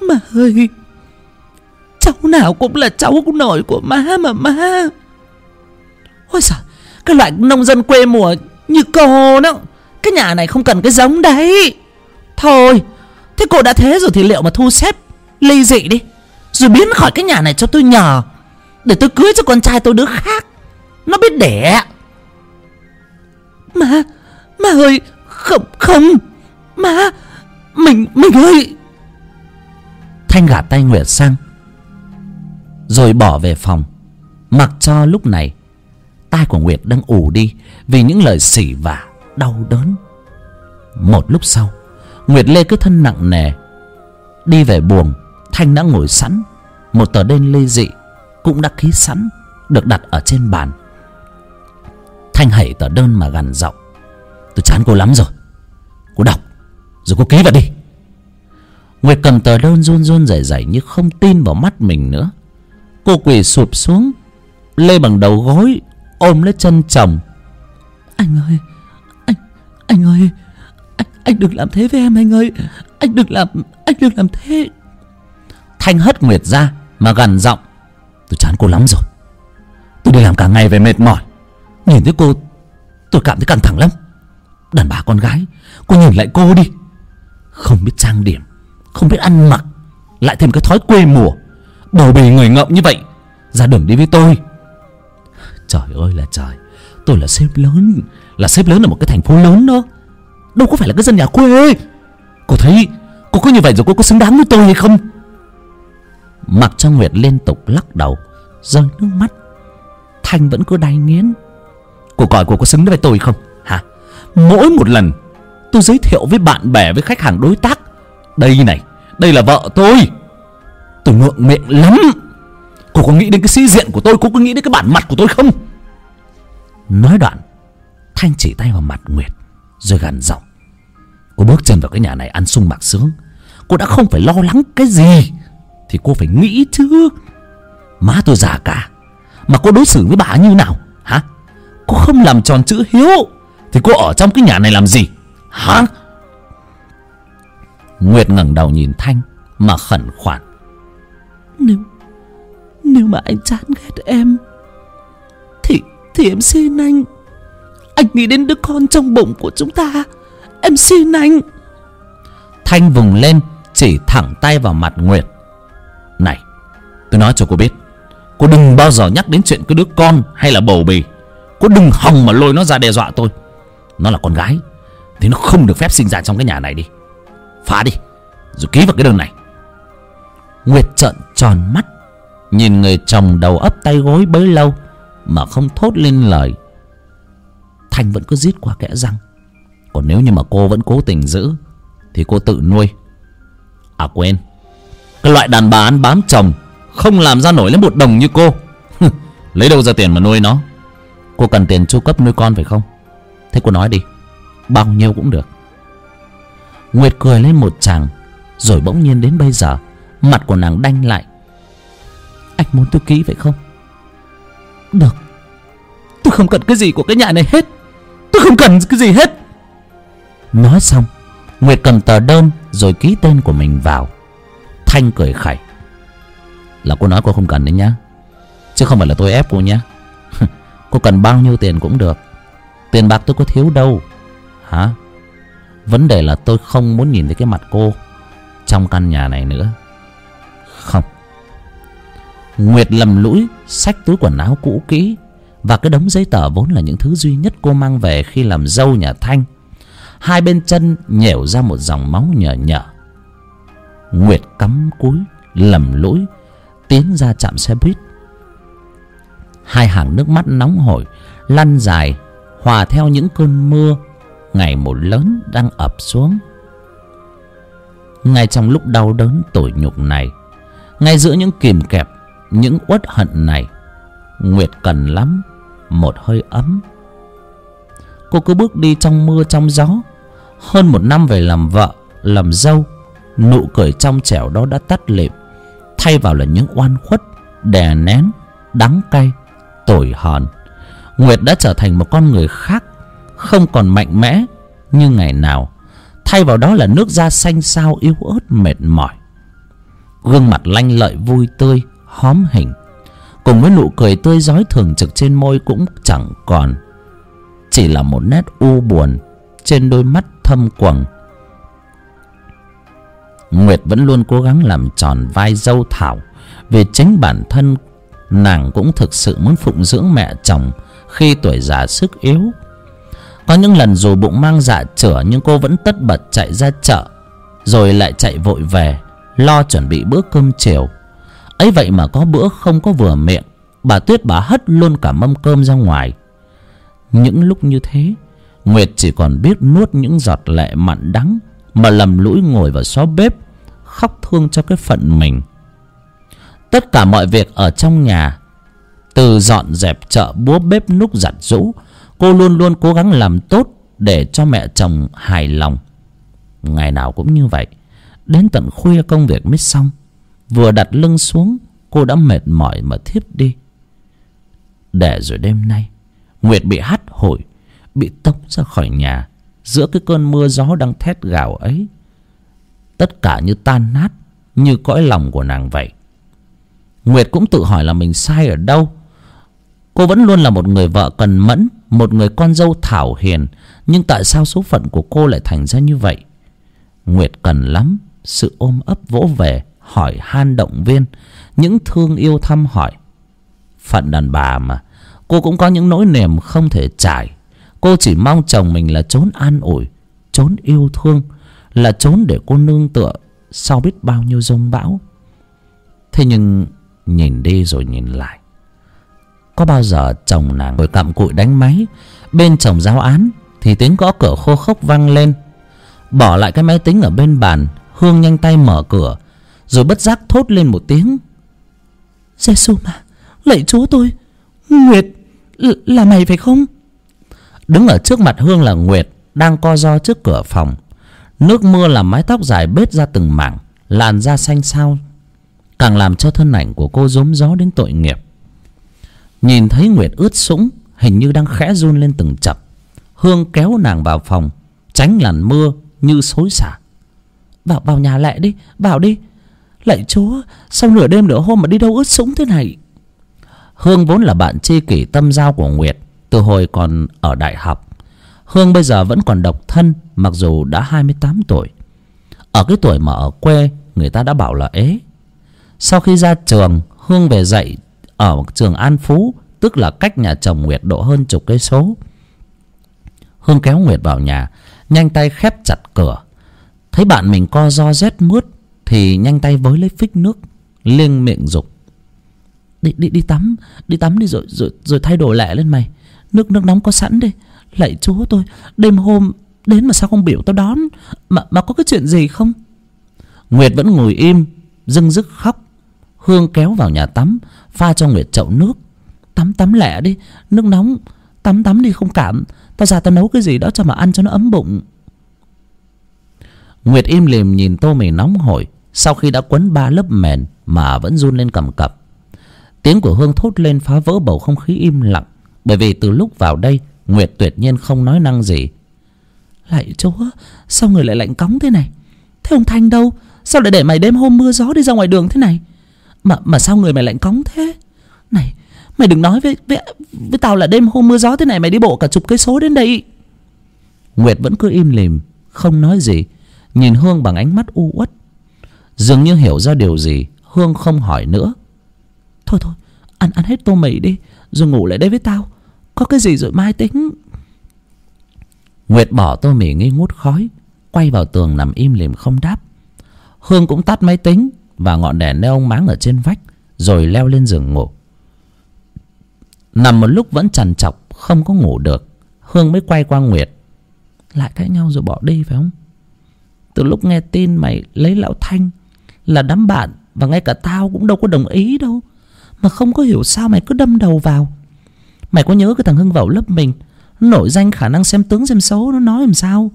Má ơi Cháu nào cũng là cháu nội của má mà má. Ôi giời Cái loại nông dân quê mùa như cô đó. Cái nhà này không cần cái giống đấy. Thôi Thế cô đã thế rồi thì liệu mà thu xếp Ly dị đi. Rồi biến khỏi cái nhà này cho tôi nhờ. Để tôi cưới cho con trai tôi đứa khác. Nó biết đẻ. Mà, mà ơi Không không. Mà, Mình Mình ơi. Thanh gạt tay Nguyệt sang Rồi bỏ về phòng. Mặc cho lúc này Tai của Nguyệt đang ù đi Vì những lời xỉ vả, Đau đớn. Một lúc sau, Nguyệt lê cái thân nặng nề, Đi về buồng, Thanh đã ngồi sẵn. Một tờ đơn lê dị Cũng đã ký sẵn, Được đặt ở trên bàn. Thanh hẩy tờ đơn mà gằn giọng, Tôi chán cô lắm rồi, Cô đọc, Rồi cô ký vào đi. Nguyệt cầm tờ đơn run run rẩy rẩy như không tin vào mắt mình nữa. Cô quỳ sụp xuống, Lê bằng đầu gối Ôm lấy chân chồng. Anh ơi Anh Anh ơi Anh, anh đừng làm thế với em anh ơi. Anh đừng làm Anh đừng làm thế. Thanh hất Nguyệt ra Mà gằn giọng Tôi chán cô lắm rồi. Tôi đi làm cả ngày về mệt mỏi. Nhìn thấy cô Tôi cảm thấy căng thẳng lắm. Đàn bà con gái Cô nhìn lại cô đi. Không biết trang điểm Không biết ăn mặc Lại thêm cái thói quê mùa. Bầu bì người ngợm như vậy Ra đường đi với tôi Trời ơi là trời. Tôi là sếp lớn. Là sếp lớn ở một cái thành phố lớn đó. Đâu có phải là cái dân nhà quê Cô thấy, Cô có như vậy rồi cô có xứng đáng với tôi hay không? Mặc cho Nguyệt liên tục lắc đầu, Rơi nước mắt. Thanh vẫn cứ đay nghiến Cô coi cô có xứng với tôi không? Hả? Mỗi một lần Tôi giới thiệu với bạn bè, với khách hàng đối tác, Đây này, Đây là vợ tôi. Tôi ngượng miệng lắm. Cô có nghĩ đến cái sĩ diện của tôi? Cô có nghĩ đến cái bản mặt của tôi không? Nói đoạn, Thanh chỉ tay vào mặt Nguyệt, Rồi gằn giọng. Cô bước chân vào cái nhà này ăn sung mặc sướng. Cô đã không phải lo lắng cái gì, Thì cô phải nghĩ chứ Má tôi già cả, Mà cô đối xử với bà như nào? Hả? Cô không làm tròn chữ hiếu, Thì cô ở trong cái nhà này làm gì? Hả? Nguyệt ngẩng đầu nhìn Thanh, Mà khẩn khoản. Nếu nếu mà anh chán ghét em. Thì Thì em xin anh. Anh nghĩ đến đứa con trong bụng của chúng ta. Em xin anh. Thanh vùng lên, Chỉ thẳng tay vào mặt Nguyệt. Này, Tôi nói cho cô biết, Cô đừng bao giờ nhắc đến chuyện cái đứa con Hay là bầu bì. Cô đừng hòng mà lôi nó ra đe dọa tôi. Nó là con gái, Thì nó không được phép sinh ra trong cái nhà này đi. Phá đi, Rồi ký vào cái đơn này. Nguyệt trợn tròn mắt. Nhìn người chồng đầu ấp tay gối bấy lâu Mà không thốt lên lời. Thanh vẫn cứ rít qua kẽ răng. Còn nếu như mà cô vẫn cố tình giữ, Thì cô tự nuôi. À quên. Cái loại đàn bà ăn bám chồng Không làm ra nổi lấy một đồng như cô. Lấy đâu ra tiền mà nuôi nó? Cô cần tiền chu cấp nuôi con phải không? Thế cô nói đi, Bao nhiêu cũng được. Nguyệt cười lên một chàng Rồi bỗng nhiên đến bây giờ, Mặt của nàng đanh lại. Anh muốn tôi ký phải không? Được. Tôi không cần cái gì của cái nhà này hết. Tôi không cần cái gì hết. Nói xong, Nguyệt cầm tờ đơn Rồi ký tên của mình vào. Thanh cười khẩy. Là cô nói cô không cần đấy nhá. Chứ không phải là tôi ép cô nhá. Cô cần bao nhiêu tiền cũng được. Tiền bạc tôi có thiếu đâu. Hả? Vấn đề là tôi không muốn nhìn thấy cái mặt cô Trong căn nhà này nữa. Không. Nguyệt lầm lũi, Xách túi quần áo cũ kỹ. Và cái đống giấy tờ vốn là những thứ duy nhất cô mang về Khi làm dâu nhà Thanh. Hai bên chân nhèo ra một dòng máu nhở nhở Nguyệt cắm cúi, Lầm lũi, Tiến ra chạm xe buýt. Hai hàng nước mắt nóng hổi, Lăn dài, Hòa theo những cơn mưa, Ngày một lớn đang ập xuống. Ngay trong lúc đau đớn tủi nhục này, ngay giữa những kìm kẹp những uất hận này. Nguyệt cần lắm, một hơi ấm. Cô cứ bước đi trong mưa trong gió. Hơn một năm về làm vợ, làm dâu, nụ cười trong trẻo đó đã tắt lịm. Thay vào là những oan khuất, đè nén, đắng cay, tủi hờn. Nguyệt đã trở thành một con người khác, không còn mạnh mẽ như ngày nào. Thay vào đó là nước da xanh xao yếu ớt mệt mỏi. Gương mặt lanh lợi vui tươi hóm hình. Cùng với nụ cười tươi rói thường trực trên môi cũng chẳng còn. Chỉ là một nét u buồn trên đôi mắt thâm quầng. Nguyệt vẫn luôn cố gắng làm tròn vai dâu thảo, vì chính bản thân nàng cũng thực sự muốn phụng dưỡng mẹ chồng khi tuổi già sức yếu. Có những lần dù bụng mang dạ chửa nhưng cô vẫn tất bật chạy ra chợ, rồi lại chạy vội về, lo chuẩn bị bữa cơm chiều ấy vậy mà có bữa không có vừa miệng, bà tuyết bà hất luôn cả mâm cơm ra ngoài. Những lúc như thế, nguyệt chỉ còn biết nuốt những giọt lệ mặn đắng mà lầm lũi ngồi vào xó bếp, khóc thương cho cái phận mình. Tất cả mọi việc ở trong nhà, từ dọn dẹp chợ búa bếp núc giặt giũ cô luôn luôn cố gắng làm tốt để cho mẹ chồng hài lòng. Ngày nào cũng như vậy, đến tận khuya công việc mới xong vừa đặt lưng xuống, cô đã mệt mỏi mà thiếp đi. Để rồi đêm nay, nguyệt bị hắt hủi bị tống ra khỏi nhà. Giữa cái cơn mưa gió đang thét gào ấy, tất cả như tan nát, như cõi lòng của nàng vậy. Nguyệt cũng tự hỏi là mình sai ở đâu. Cô vẫn luôn là một người vợ cần mẫn, một người con dâu thảo hiền, nhưng tại sao số phận của cô lại thành ra như vậy? Nguyệt cần lắm, sự ôm ấp vỗ về hỏi han động viên, những thương yêu thăm hỏi. Phận đàn bà mà, cô cũng có những nỗi niềm không thể trải. Cô chỉ mong chồng mình là trốn an ủi trốn yêu thương, là trốn để cô nương tựa sau biết bao nhiêu rông bão. Thế nhưng, nhìn đi rồi nhìn lại. Có bao giờ chồng nàng ngồi cặm cụi đánh máy, bên chồng giáo án, thì tiếng gõ cửa khô khốc vang lên. Bỏ lại cái máy tính ở bên bàn, hương nhanh tay mở cửa rồi bất giác thốt lên một tiếng. Giê xu mà lạy chúa tôi nguyệt là mày phải không? Đứng ở trước mặt hương là nguyệt đang co ro trước cửa phòng. Nước mưa làm mái tóc dài bết ra từng mảng làn da xanh xao càng làm cho thân ảnh của cô rốm gió đến tội nghiệp. Nhìn thấy nguyệt ướt sũng hình như đang khẽ run lên từng chập. Hương kéo nàng vào phòng tránh làn mưa như xối xả. Vào vào nhà lẹ đi vào đi lạy chúa sao nửa đêm nửa hôm mà đi đâu ướt sũng thế này? Hương vốn là bạn tri kỷ tâm giao của nguyệt từ hồi còn ở đại học. Hương bây giờ vẫn còn độc thân, mặc dù đã hai mươi tám tuổi. Ở cái tuổi mà ở quê, người ta đã bảo là ế. Sau khi ra trường, hương về dạy ở trường an phú, tức là cách nhà chồng nguyệt độ hơn chục cây số. Hương kéo nguyệt vào nhà, nhanh tay khép chặt cửa. Thấy bạn mình co do rét mướt thì nhanh tay với lấy phích nước, liêng miệng dục. Đi đi đi tắm đi tắm đi rồi rồi rồi thay đồ lẹ lên mày. Nước nước nóng có sẵn đi. Lạy chúa tôi, đêm hôm đến mà sao không biểu tao đón? Mà mà có cái chuyện gì không? Nguyệt vẫn ngồi im dưng dứt khóc. Hương kéo vào nhà tắm, pha cho nguyệt chậu nước. Tắm tắm lẹ đi, nước nóng, tắm tắm đi không cảm. Tao ra tao nấu cái gì đó cho mà ăn cho nó ấm bụng. Nguyệt im lìm nhìn tô mì nóng hổi sau khi đã quấn ba lớp mền mà vẫn run lên cầm cập tiếng của hương thốt lên phá vỡ bầu không khí im lặng. Bởi vì từ lúc vào đây nguyệt tuyệt nhiên không nói năng gì. Lạy chúa sao người lại lạnh cóng thế này? Thế ông thanh đâu? Sao lại để mày đêm hôm mưa gió đi ra ngoài đường thế này? Mà mà sao người mày lạnh cóng thế? Này mày đừng nói với với với tao là đêm hôm mưa gió thế này mày đi bộ cả chục cây số đến đây. Nguyệt vẫn cứ im lìm không nói gì nhìn hương bằng ánh mắt u uất dường như hiểu ra điều gì hương không hỏi nữa. Thôi thôi ăn ăn hết tô mì đi rồi ngủ lại đây với tao. Có cái gì rồi mai tính? Nguyệt bỏ tô mì nghi ngút khói quay vào tường nằm im lìm không đáp. Hương cũng tắt máy tính và ngọn đèn neon máng ở trên vách rồi leo lên giường ngủ. Nằm một lúc vẫn trằn trọc không có ngủ được hương mới quay qua nguyệt. Lại cãi nhau rồi bỏ đi phải không? Từ lúc nghe tin mày lấy lão thanh là đám bạn và ngay cả tao cũng đâu có đồng ý đâu. Mà không có hiểu sao mày cứ đâm đầu vào. Mày có nhớ cái thằng hưng vào lớp mình nổi danh khả năng xem tướng xem xấu nó nói làm sao?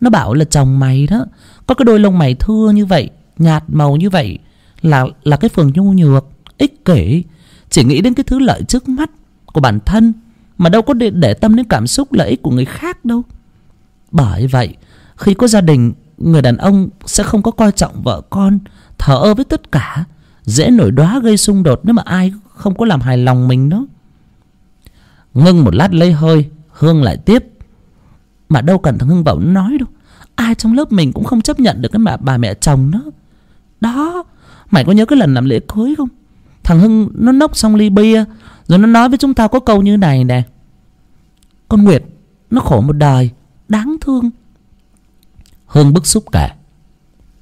Nó bảo là chồng mày đó có cái đôi lông mày thưa như vậy nhạt màu như vậy là là cái phường nhu nhược ích kỷ. Chỉ nghĩ đến cái thứ lợi trước mắt của bản thân mà đâu có để, để tâm đến cảm xúc lợi ích của người khác đâu. Bởi vậy khi có gia đình người đàn ông sẽ không có coi trọng vợ con thờ ơ với tất cả dễ nổi đoá gây xung đột nếu mà ai không có làm hài lòng mình đó. Ngưng một lát lấy hơi hương lại tiếp. Mà đâu cần thằng hưng bảo nói đâu ai trong lớp mình cũng không chấp nhận được cái bà, bà mẹ chồng đó. Đó mày có nhớ cái lần làm lễ cưới không? Thằng hưng nó nốc xong ly bia rồi nó nói với chúng ta có câu như này nè. Con nguyệt nó khổ một đời đáng thương. Hương bức xúc kể.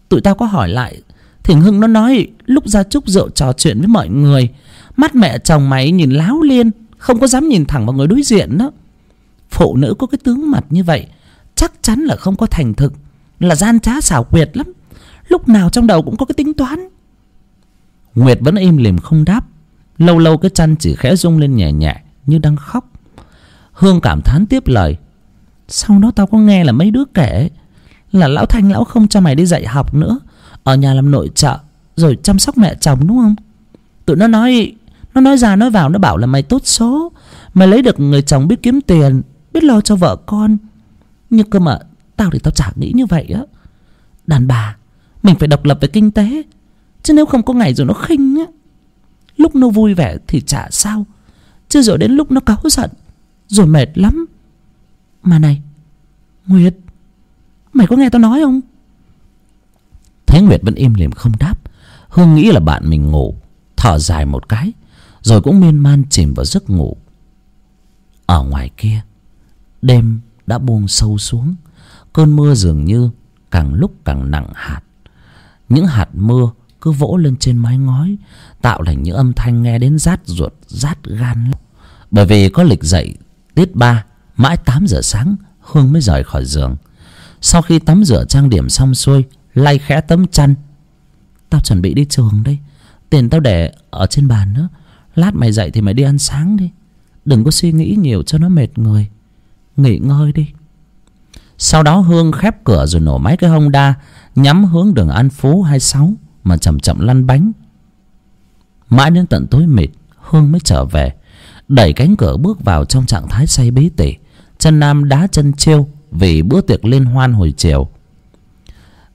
Tụi tao có hỏi lại thỉnh hưng nó nói, lúc ra chúc rượu trò chuyện với mọi người mắt mẹ chồng mày nhìn láo liên, không có dám nhìn thẳng vào người đối diện đó. Phụ nữ có cái tướng mặt như vậy, chắc chắn là không có thành thực, là gian trá xảo quyệt lắm. Lúc nào trong đầu cũng có cái tính toán. Nguyệt vẫn im lìm không đáp. Lâu lâu cái chăn chỉ khẽ rung lên nhẹ nhẹ như đang khóc. Hương cảm thán tiếp lời, sau đó tao có nghe là mấy đứa kể, là lão thanh lão không cho mày đi dạy học nữa ở nhà làm nội trợ, rồi chăm sóc mẹ chồng, đúng không? Tụi nó nói nó nói ra, nói vào, nó bảo là mày tốt số. Mày lấy được người chồng biết kiếm tiền, biết lo cho vợ con. Nhưng cơ mà, tao thì tao chả nghĩ như vậy á. Đàn bà, mình phải độc lập về kinh tế. Chứ nếu không có ngày rồi nó khinh á. Lúc nó vui vẻ thì chả sao. Chứ rồi đến lúc nó cáu giận, rồi mệt lắm. Mà này, nguyệt, mày có nghe tao nói không? Thấy nguyệt vẫn im lìm không đáp. Hương nghĩ là bạn mình ngủ. Thở dài một cái, rồi cũng miên man chìm vào giấc ngủ. Ở ngoài kia, đêm đã buông sâu xuống. Cơn mưa dường như càng lúc càng nặng hạt. Những hạt mưa cứ vỗ lên trên mái ngói, tạo thành những âm thanh nghe đến rát ruột, rát gan bởi vì có lịch dậy, tiết ba, mãi tám giờ sáng, hương mới rời khỏi giường. Sau khi tắm rửa trang điểm xong xuôi lay khẽ tấm chăn. Tao chuẩn bị đi trường đây. Tiền tao để ở trên bàn nữa. Lát mày dậy thì mày đi ăn sáng đi. Đừng có suy nghĩ nhiều cho nó mệt người. Nghỉ ngơi đi. Sau đó hương khép cửa rồi nổ máy cái honda, nhắm hướng đường an phú hai sáu mà chậm chậm lăn bánh. Mãi đến tận tối mịt, hương mới trở về. Đẩy cánh cửa bước vào trong trạng thái say bí tỉ. Chân nam đá chân chiêu vì bữa tiệc liên hoan hồi chiều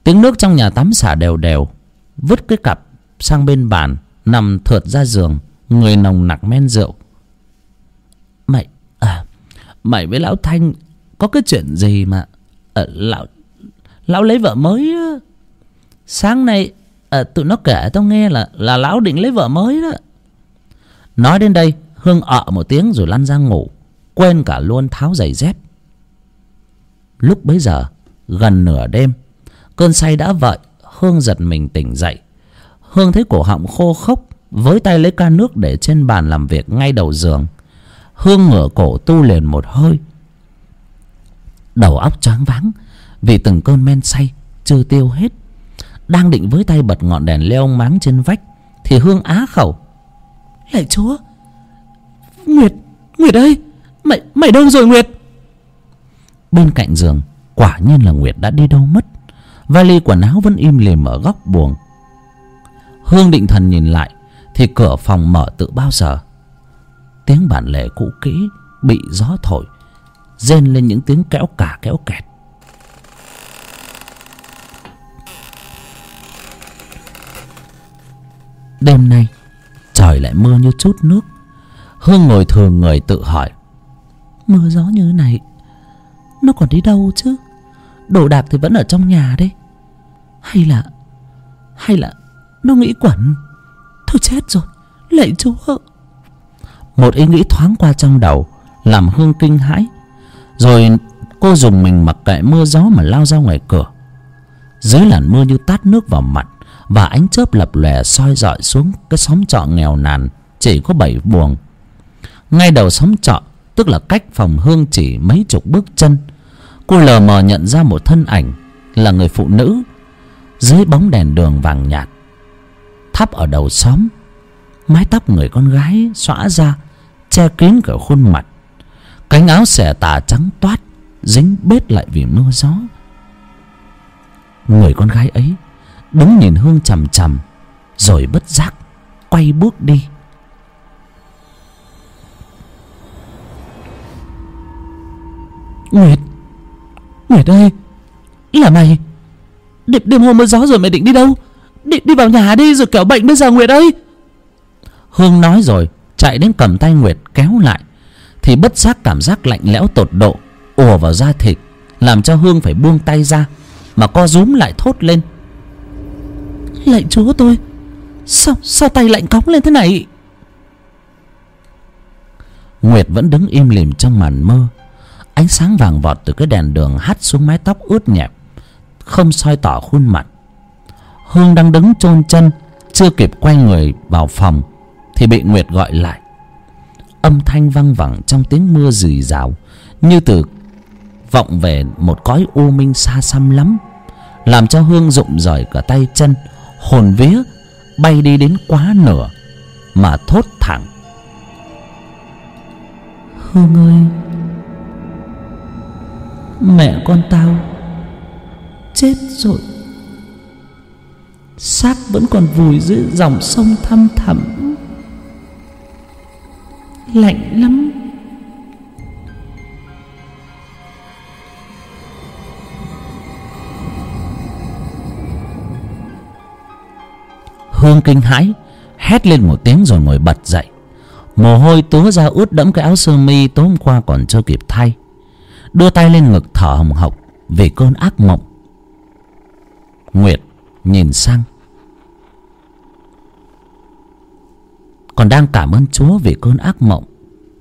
tiếng nước trong nhà tắm xả đều đều vứt cái cặp sang bên bàn nằm thượt ra giường người nồng nặc men rượu. Mày à mày với lão thanh có cái chuyện gì mà à, lão lão lấy vợ mới á? Sáng nay à, tụi nó kể tao nghe là là lão định lấy vợ mới đó. Nói đến đây hương ợ một tiếng rồi lăn ra ngủ quên cả luôn tháo giày dép. Lúc bấy giờ gần nửa đêm cơn say đã vợi hương giật mình tỉnh dậy. Hương thấy cổ họng khô khốc với tay lấy ca nước để trên bàn làm việc ngay đầu giường. Hương ngửa cổ tu liền một hơi. Đầu óc choáng váng vì từng cơn men say chưa tiêu hết. Đang định với tay bật ngọn đèn leo máng trên vách thì hương á khẩu. Lạy chúa! Nguyệt nguyệt ơi! Mày mày đâu rồi nguyệt? Bên cạnh giường quả nhiên là nguyệt đã đi đâu mất vali quần áo vẫn im lìm ở góc buồng. Hương định thần nhìn lại, thì cửa phòng mở tự bao giờ? Tiếng bản lề cũ kỹ bị gió thổi, rên lên những tiếng kéo cả kéo kẹt. Đêm nay, trời lại mưa như chút nước. Hương ngồi thường người tự hỏi, mưa gió như này, nó còn đi đâu chứ? Đồ đạc thì vẫn ở trong nhà đấy. Hay là hay là nó nghĩ quẩn. Thôi chết rồi, lạy chúa. Một ý nghĩ thoáng qua trong đầu, làm hương kinh hãi. Rồi cô dùng mình mặc kệ mưa gió mà lao ra ngoài cửa. Dưới làn mưa như tát nước vào mặt và ánh chớp lập lòe soi dọi xuống cái xóm trọ nghèo nàn, chỉ có bảy buồng. Ngay đầu xóm trọ, tức là cách phòng hương chỉ mấy chục bước chân cô lờ mờ nhận ra một thân ảnh là người phụ nữ dưới bóng đèn đường vàng nhạt. Thắp ở đầu xóm, mái tóc người con gái xõa ra, che kín cả khuôn mặt. Cánh áo xẻ tà trắng toát, dính bết lại vì mưa gió. Người con gái ấy đứng nhìn hương chằm chằm, rồi bất giác quay bước đi. Nguyệt! Nguyệt ơi là mày. Đêm, đêm hôm mưa gió rồi mày định đi đâu? Đi, đi vào nhà đi rồi kéo bệnh bây giờ nguyệt ơi. Hương nói rồi chạy đến cầm tay nguyệt kéo lại. Thì bất giác cảm giác lạnh lẽo tột độ ùa vào da thịt làm cho hương phải buông tay ra mà co rúm lại thốt lên. Lạy chúa tôi sao sao tay lạnh cóng lên thế này? Nguyệt vẫn đứng im lìm trong màn mơ ánh sáng vàng vọt từ cái đèn đường hắt xuống mái tóc ướt nhẹp, không soi tỏ khuôn mặt. Hương đang đứng chôn chân, chưa kịp quay người vào phòng, thì bị nguyệt gọi lại. Âm thanh văng vẳng trong tiếng mưa rì rào, như từ vọng về một cõi u minh xa xăm lắm, làm cho hương rụng rời cả tay chân, hồn vía bay đi đến quá nửa mà thốt thẳng. Hương ơi mẹ con tao chết rồi. Xác vẫn còn vùi dưới dòng sông thăm thẳm. Lạnh lắm. Hương kinh hãi, hét lên một tiếng rồi ngồi bật dậy. Mồ hôi túa ra ướt đẫm cái áo sơ mi tối hôm qua còn chưa kịp thay đưa tay lên ngực thở hồng hộc vì cơn ác mộng. Nguyệt nhìn sang. Còn đang cảm ơn chúa vì cơn ác mộng,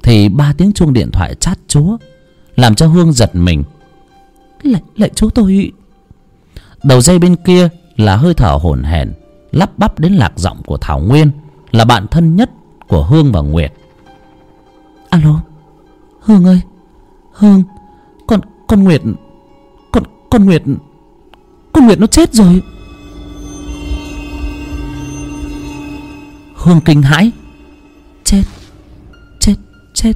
thì ba tiếng chuông điện thoại chát chúa, làm cho hương giật mình. Lại lại chúa tôi. Đầu dây bên kia là hơi thở hổn hển, lắp bắp đến lạc giọng của thảo nguyên, là bạn thân nhất của hương và nguyệt. Alo, hương ơi, hương con nguyệt con con nguyệt con nguyệt nó chết rồi. Hương kinh hãi chết chết chết.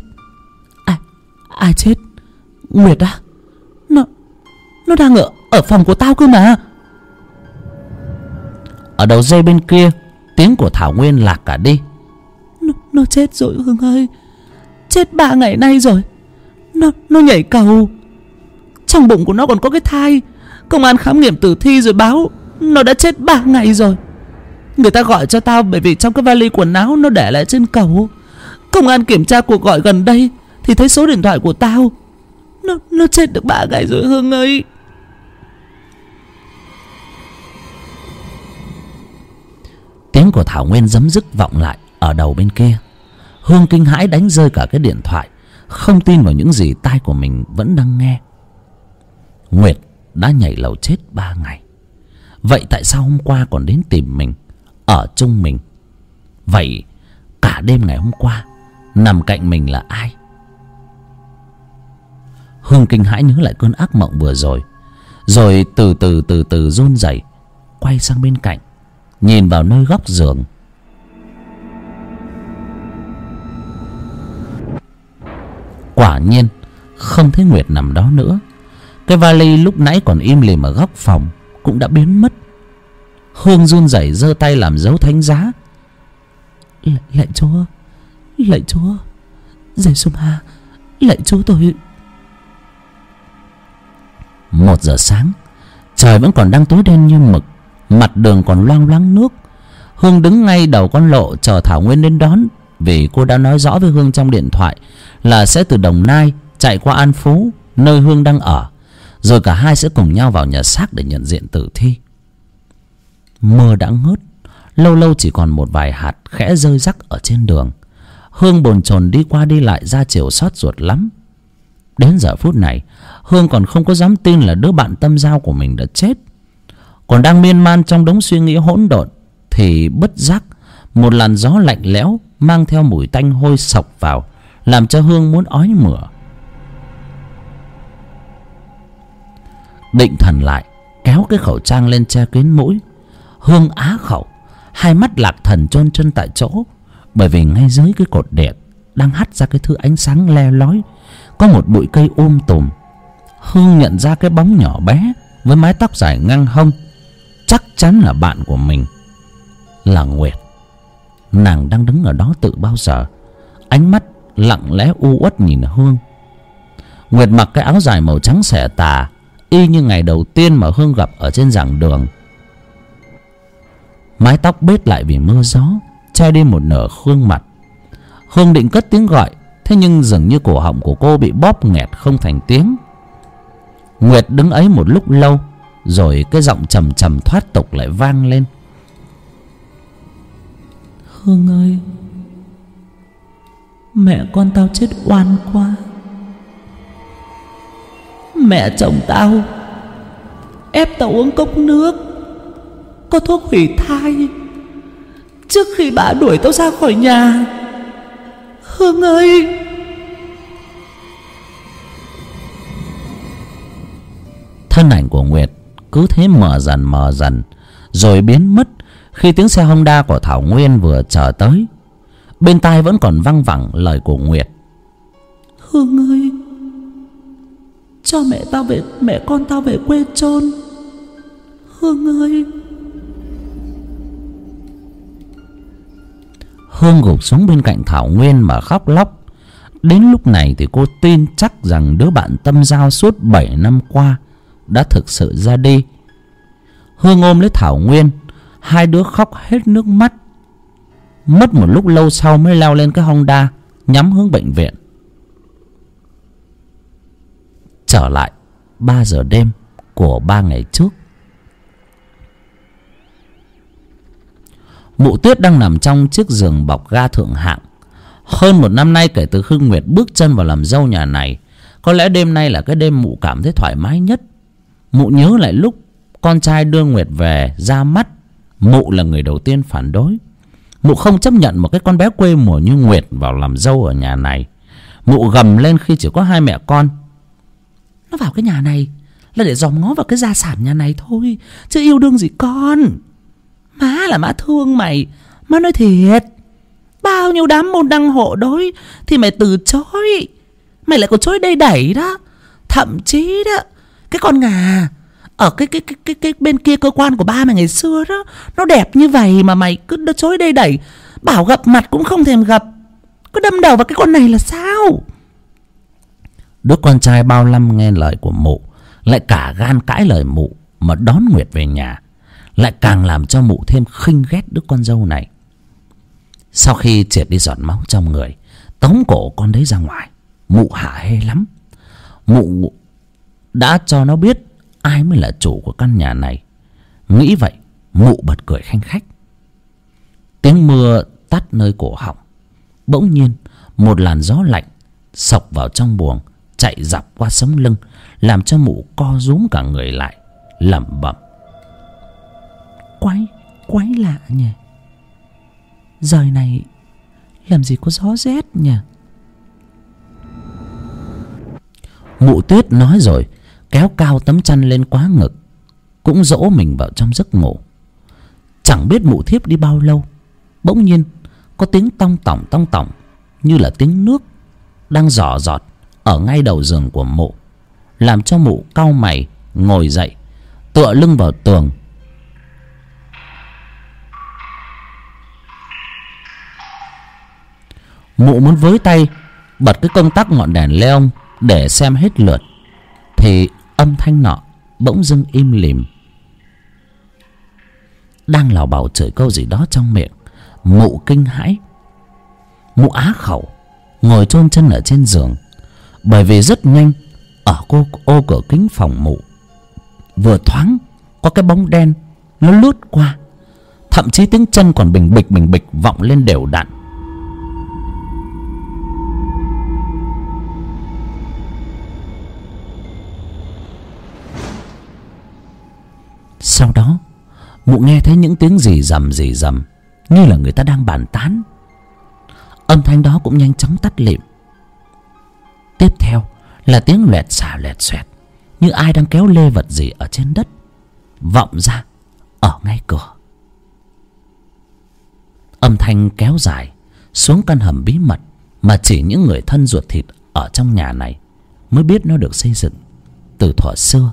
Ai ai chết? Nguyệt à nó nó đang ở ở phòng của tao cơ mà. Ở đầu dây bên kia tiếng của thảo nguyên lạc cả đi. Nó, nó chết rồi hương ơi chết ba ngày nay rồi. Nó nó nhảy cầu trong bụng của nó còn có cái thai. Công an khám nghiệm tử thi rồi báo, nó đã chết ba ngày rồi. Người ta gọi cho tao bởi vì trong cái vali quần áo nó để lại trên cầu. Công an kiểm tra cuộc gọi gần đây thì thấy số điện thoại của tao. Nó nó chết được ba ngày rồi hương ơi. Tiếng của thảo nguyên dấm dứt vọng lại ở đầu bên kia. Hương kinh hãi đánh rơi cả cái điện thoại. Không tin vào những gì tai của mình vẫn đang nghe nguyệt đã nhảy lầu chết ba ngày. Vậy tại sao hôm qua còn đến tìm mình, ở chung mình? Vậy cả đêm ngày hôm qua, nằm cạnh mình là ai? Hương kinh hãi nhớ lại cơn ác mộng vừa rồi rồi từ từ từ từ run rẩy, quay sang bên cạnh, nhìn vào nơi góc giường. Quả nhiên, không thấy nguyệt nằm đó nữa cái vali lúc nãy còn im lìm ở góc phòng cũng đã biến mất. Hương run rẩy giơ tay làm dấu thánh giá. Lạy, lạy chúa lạy chúa giê xu ma lạy chúa tôi. Một giờ sáng trời vẫn còn đang tối đen như mực mặt đường còn loang loáng nước. Hương đứng ngay đầu con lộ chờ thảo nguyên đến đón vì cô đã nói rõ với hương trong điện thoại là sẽ từ đồng nai chạy qua an phú nơi hương đang ở rồi cả hai sẽ cùng nhau vào nhà xác để nhận diện tử thi. Mưa đã ngớt, lâu lâu chỉ còn một vài hạt khẽ rơi rắc ở trên đường. Hương bồn chồn đi qua đi lại ra chiều xót ruột lắm. Đến giờ phút này, hương còn không có dám tin là đứa bạn tâm giao của mình đã chết. Còn đang miên man trong đống suy nghĩ hỗn độn, thì bất giác, một làn gió lạnh lẽo mang theo mùi tanh hôi sộc vào, làm cho hương muốn ói mửa. Định thần lại, kéo cái khẩu trang lên che kín mũi. Hương á khẩu, hai mắt lạc thần chôn chân tại chỗ, bởi vì ngay dưới cái cột điện đang hắt ra cái thứ ánh sáng le lói, có một bụi cây ôm tùm. Hương nhận ra cái bóng nhỏ bé với mái tóc dài ngang hông, chắc chắn là bạn của mình, là nguyệt. Nàng đang đứng ở đó tự bao giờ, ánh mắt lặng lẽ u uất nhìn hương. Nguyệt mặc cái áo dài màu trắng xẻ tà y như ngày đầu tiên mà hương gặp ở trên giảng đường. Mái tóc bết lại vì mưa gió, che đi một nửa khuôn mặt. Hương định cất tiếng gọi, thế nhưng dường như cổ họng của cô bị bóp nghẹt không thành tiếng. Nguyệt đứng ấy một lúc lâu, rồi cái giọng trầm trầm thoát tục lại vang lên. Hương ơi, mẹ con tao chết oan quá mẹ chồng tao. Ép tao uống cốc nước có thuốc hủy thai. Trước khi bà đuổi tao ra khỏi nhà hương ơi! Thân ảnh của nguyệt cứ thế mờ dần mờ dần rồi biến mất khi tiếng xe honda của thảo nguyên vừa chờ tới. Bên tai vẫn còn văng vẳng lời của nguyệt. Hương ơi cho mẹ tao về, mẹ con tao về quê chôn. Hương ơi. Hương gục xuống bên cạnh thảo nguyên mà khóc lóc. Đến lúc này thì cô tin chắc rằng đứa bạn tâm giao suốt bảy năm qua đã thực sự ra đi. Hương ôm lấy thảo nguyên, hai đứa khóc hết nước mắt. Mất một lúc lâu sau mới leo lên cái honda, nhắm hướng bệnh viện. Trở lại ba giờ đêm của ba ngày trước. Mụ tuyết đang nằm trong chiếc giường bọc ga thượng hạng. Hơn một năm nay kể từ khi nguyệt bước chân vào làm dâu nhà này, có lẽ đêm nay là cái đêm mụ cảm thấy thoải mái nhất. Mụ nhớ lại lúc con trai đưa nguyệt về ra mắt, mụ là người đầu tiên phản đối. Mụ không chấp nhận một cái con bé quê mùa như nguyệt vào làm dâu ở nhà này. Mụ gầm lên khi chỉ có hai mẹ con nó vào cái nhà này là để dòm ngó vào cái gia sản nhà này thôi, chứ yêu đương gì con. Má là má thương mày, má nói thiệt. Bao nhiêu đám môn đăng hộ đối thì mày từ chối. Mày lại còn chối đây đẩy đó. Thậm chí đó, cái con ngà ở cái cái cái cái cái bên kia cơ quan của ba mày ngày xưa đó, nó đẹp như vậy mà mày cứ chối đây đẩy. Bảo gặp mặt cũng không thèm gặp. Cứ đâm đầu vào cái con này là sao? Đứa con trai bao năm nghe lời của mụ, lại cả gan cãi lời mụ mà đón nguyệt về nhà, lại càng làm cho mụ thêm khinh ghét đứa con dâu này. Sau khi triệt đi giọt máu trong người, tống cổ con đấy ra ngoài. Mụ hả hê lắm. Mụ đã cho nó biết ai mới là chủ của căn nhà này. Nghĩ vậy, mụ bật cười khanh khách. Tiếng mưa tắt nơi cổ họng. Bỗng nhiên, một làn gió lạnh sộc vào trong buồng chạy dọc qua sống lưng làm cho mụ co rúm cả người lại lẩm bẩm. Quái quái lạ nhỉ? Rời này Làm gì có gió rét nhỉ? Mụ tuyết nói rồi Kéo cao tấm chăn lên quá ngực Cũng dỗ mình vào trong giấc ngủ. Chẳng biết mụ thiếp đi bao lâu Bỗng nhiên Có tiếng tong tỏng tong tỏng Như là tiếng nước Đang giỏ giọt ở ngay đầu giường của mụ, Làm cho mụ cau mày, Ngồi dậy, Tựa lưng vào tường. Mụ muốn với tay bật cái công tắc ngọn đèn leon để xem hết lượt, thì âm thanh nọ bỗng dưng im lìm. Đang lào bảo chửi câu gì đó trong miệng, mụ kinh hãi. Mụ á khẩu, ngồi chôn chân ở trên giường bởi vì rất nhanh, ở cô ô cửa kính phòng mụ, vừa thoáng có cái bóng đen, nó lướt qua. Thậm chí tiếng chân còn bình bịch bình bịch vọng lên đều đặn. Sau đó, mụ nghe thấy những tiếng rì rầm rì rầm, như là người ta đang bàn tán. Âm thanh đó cũng nhanh chóng tắt lịm tiếp theo là tiếng loẹt xả loẹt xoẹt, như ai đang kéo lê vật gì ở trên đất, vọng ra ở ngay cửa. Âm thanh kéo dài xuống căn hầm bí mật mà chỉ những người thân ruột thịt ở trong nhà này mới biết nó được xây dựng từ thuở xưa.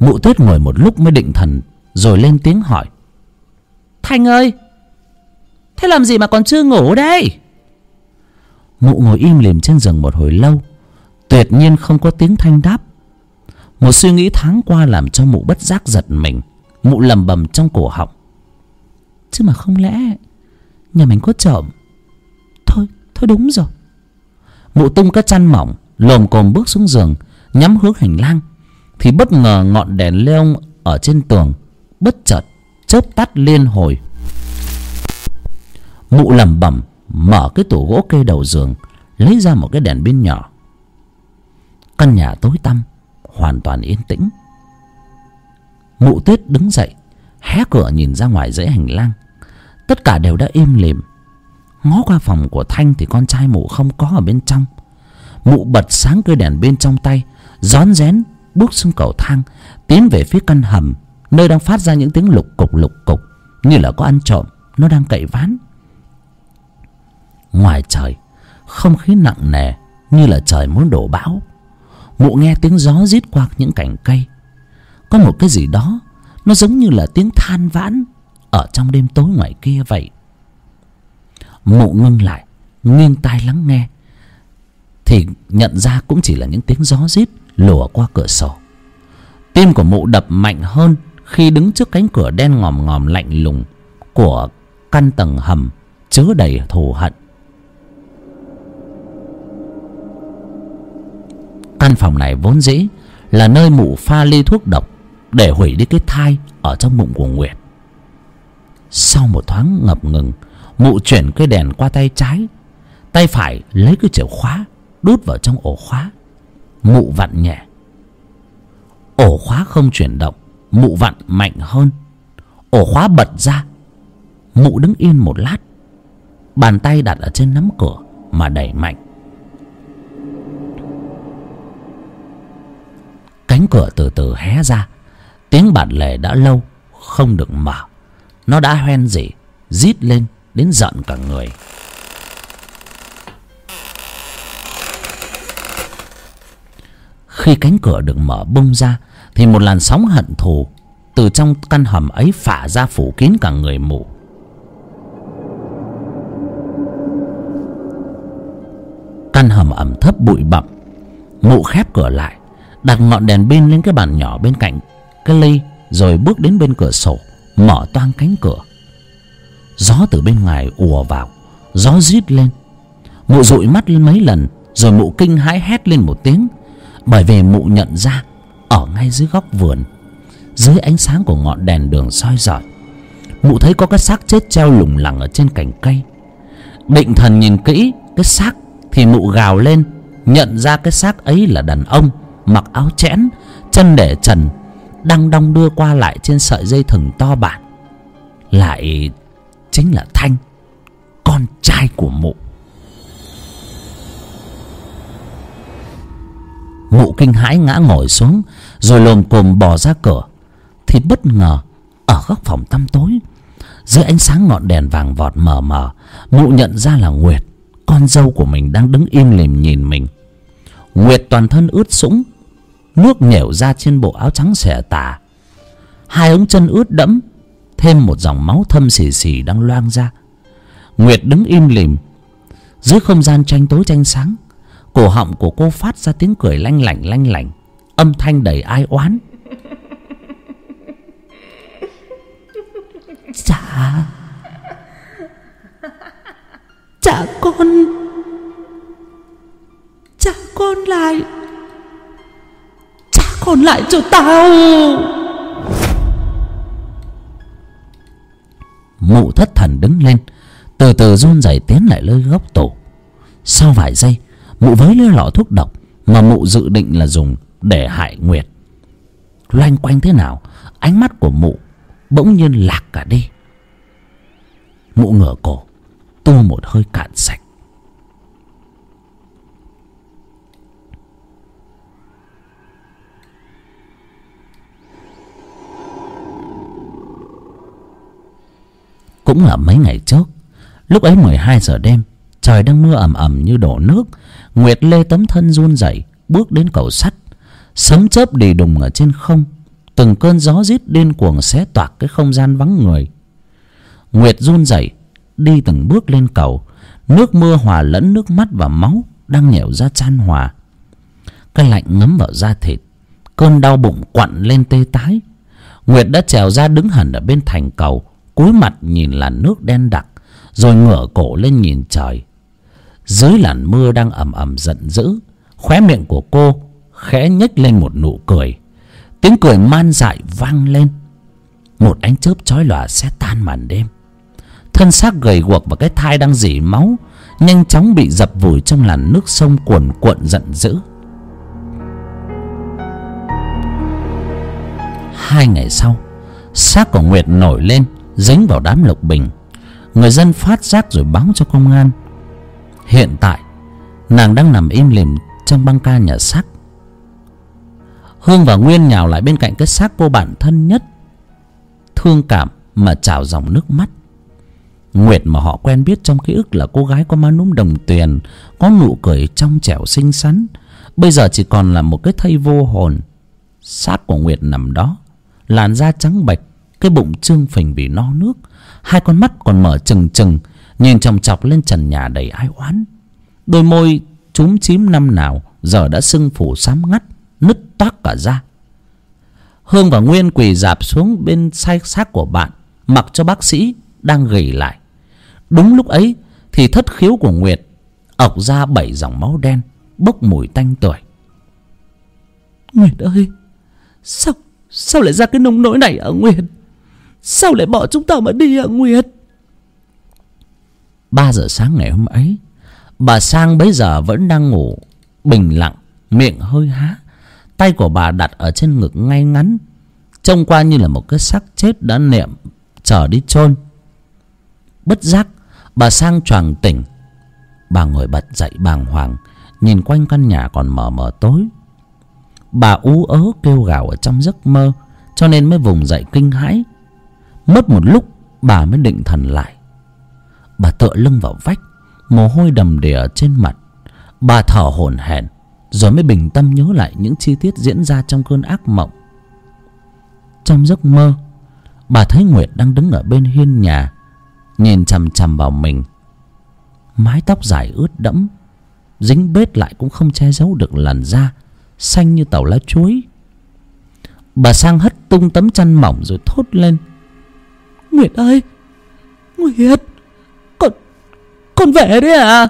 Mụ tuyết ngồi một lúc mới định thần rồi lên tiếng hỏi, thanh ơi thế làm gì mà còn chưa ngủ đây? Mụ ngồi im lìm trên giường một hồi lâu, tuyệt nhiên không có tiếng thanh đáp. Một suy nghĩ tháng qua làm cho mụ bất giác giật mình. Mụ lầm bầm trong cổ họng. Chứ mà không lẽ nhà mình có trộm? Thôi thôi đúng rồi. Mụ tung cái chăn mỏng, lồm cồm bước xuống giường, nhắm hướng hành lang. Thì bất ngờ ngọn đèn leo ở trên tường, bất chợt chớp tắt liên hồi mụ lẩm bẩm, mở cái tủ gỗ kê đầu giường, lấy ra một cái đèn pin nhỏ. Căn nhà tối tăm, hoàn toàn yên tĩnh. Mụ tuyết đứng dậy, hé cửa nhìn ra ngoài dãy hành lang. Tất cả đều đã im lìm. Ngó qua phòng của thanh thì con trai mụ không có ở bên trong. Mụ bật sáng cây đèn bên trong tay, rón rén bước xuống cầu thang, tiến về phía căn hầm, nơi đang phát ra những tiếng lục cục lục cục, như là có ăn trộm, nó đang cậy ván ngoài trời, không khí nặng nề như là trời muốn đổ bão. Mụ nghe tiếng gió rít qua những cành cây. Có một cái gì đó, nó giống như là tiếng than vãn ở trong đêm tối ngoài kia vậy. Mụ ngưng lại, nghiêng tai lắng nghe, thì nhận ra cũng chỉ là những tiếng gió rít lùa qua cửa sổ. Tim của mụ đập mạnh hơn khi đứng trước cánh cửa đen ngòm ngòm lạnh lùng của căn tầng hầm chứa đầy thù hận. Căn phòng này vốn dĩ là nơi mụ pha ly thuốc độc để hủy đi cái thai ở trong bụng của nguyệt. Sau một thoáng ngập ngừng, mụ chuyển cây đèn qua tay trái, tay phải lấy cái chìa khóa, đút vào trong ổ khóa. Mụ vặn nhẹ. Ổ khóa không chuyển động, mụ vặn mạnh hơn. Ổ khóa bật ra. Mụ đứng yên một lát. Bàn tay đặt ở trên nắm cửa mà đẩy mạnh. Cánh cửa từ từ hé ra. Tiếng bản lề đã lâu, không được mở. Nó đã hoen gì rít lên đến giận cả người. Khi cánh cửa được mở bung ra, thì một làn sóng hận thù từ trong căn hầm ấy phả ra phủ kín cả người mụ căn hầm ẩm thấp bụi bặm, mụ khép cửa lại đặt ngọn đèn pin lên cái bàn nhỏ bên cạnh cái ly, rồi bước đến bên cửa sổ, mở toang cánh cửa. Gió từ bên ngoài ùa vào, gió rít lên. Mụ dụi mắt lên mấy lần, rồi mụ kinh hãi hét lên một tiếng, bởi vì mụ nhận ra ở ngay dưới góc vườn, dưới ánh sáng của ngọn đèn đường soi rọi mụ thấy có cái xác chết treo lủng lẳng ở trên cành cây. Định thần nhìn kỹ cái xác thì mụ gào lên, nhận ra cái xác ấy là đàn ông mặc áo chẽn, chân để trần, đang đong đưa qua lại trên sợi dây thừng to bản. Lại chính là thanh, con trai của mụ. Mụ kinh hãi ngã ngồi xuống, rồi lồm cồm bò ra cửa. Thì bất ngờ, ở góc phòng tăm tối, dưới ánh sáng ngọn đèn vàng vọt mờ mờ, mụ nhận ra là nguyệt, con dâu của mình đang đứng im lìm nhìn mình. Nguyệt toàn thân ướt sũng nước nhểu ra trên bộ áo trắng xẻ tả hai ống chân ướt đẫm, thêm một dòng máu thâm xì xì đang loang ra. Nguyệt đứng im lìm. Dưới không gian tranh tối tranh sáng, cổ họng của cô phát ra tiếng cười lanh lảnh lanh lảnh. Âm thanh đầy ai oán. Trả trả con. Trả con lại còn con lại cho tao. Mụ thất thần đứng lên, từ từ run rẩy tiến lại nơi góc tủ sau vài giây, mụ với lấy lọ thuốc độc mà mụ dự định là dùng để hại nguyệt. Loanh quanh thế nào, ánh mắt của mụ bỗng nhiên lạc cả đi. Mụ ngửa cổ, tu một hơi cạn sạch. Cũng là mấy ngày trước. Lúc ấy mười hai giờ đêm, trời đang mưa ầm ầm như đổ nước. Nguyệt lê tấm thân run rẩy, bước đến cầu sắt. Sấm chớp đì đùng ở trên không. Từng cơn gió rít điên cuồng xé toạc cái không gian vắng người. Nguyệt run rẩy, đi từng bước lên cầu. Nước mưa hòa lẫn nước mắt và máu đang nhẻo ra chan hòa. Cái lạnh ngấm vào da thịt. Cơn đau bụng quặn lên tê tái. Nguyệt đã trèo ra đứng hẳn ở bên thành cầu cúi mặt nhìn làn nước đen đặc, rồi ngửa cổ lên nhìn trời. Dưới làn mưa đang ầm ầm giận dữ, khóe miệng của cô khẽ nhếch lên một nụ cười. Tiếng cười man dại vang lên. Một ánh chớp chói lòa sẽ tan màn đêm. Thân xác gầy guộc và cái thai đang dỉ máu nhanh chóng bị dập vùi trong làn nước sông cuồn cuộn giận dữ. Hai ngày sau, xác của nguyệt nổi lên dính vào đám lục bình. Người dân phát giác rồi báo cho công an. Hiện tại nàng đang nằm im lìm trong băng ca nhà xác. Hương và nguyên nhào lại bên cạnh cái xác cô bạn thân nhất. Thương cảm mà trào dòng nước mắt. Nguyệt mà họ quen biết trong ký ức là cô gái có má núm đồng tiền, có nụ cười trong trẻo xinh xắn. Bây giờ chỉ còn là một cái thây vô hồn. Xác của nguyệt nằm đó làn da trắng bệch cái bụng trương phình vì no nước. Hai con mắt còn mở trừng trừng, nhìn chòng chọc lên trần nhà đầy ai oán. Đôi môi chúm chím năm nào, giờ đã sưng phủ xám ngắt, nứt toác cả ra hương và nguyên quỳ dạp xuống bên say xác của bạn, mặc cho bác sĩ đang gầy lại. Đúng lúc ấy thì thất khiếu của nguyệt ọc ra bảy dòng máu đen, bốc mùi tanh tuổi nguyệt ơi, sao sao lại ra cái nông nỗi này ở nguyệt? Sao lại bỏ chúng ta mà đi à nguyệt? Ba giờ sáng ngày hôm ấy, bà sang bấy giờ vẫn đang ngủ, bình lặng, miệng hơi há. Tay của bà đặt ở trên ngực ngay ngắn, trông qua như là một cái xác chết đã niệm trở đi chôn. Bất giác, bà sang choàng tỉnh. Bà ngồi bật dậy bàng hoàng, nhìn quanh căn nhà còn mờ mờ tối. Bà ú ớ kêu gào ở trong giấc mơ, cho nên mới vùng dậy kinh hãi mất một lúc, bà mới định thần lại. Bà tựa lưng vào vách, mồ hôi đầm đìa trên mặt. Bà thở hổn hển, rồi mới bình tâm nhớ lại những chi tiết diễn ra trong cơn ác mộng. Trong giấc mơ, bà thấy nguyệt đang đứng ở bên hiên nhà, nhìn chằm chằm vào mình. Mái tóc dài ướt đẫm, dính bết lại cũng không che giấu được làn da xanh như tàu lá chuối. Bà sang hất tung tấm chăn mỏng rồi thốt lên nguyệt ơi. Nguyệt, con con về đấy à?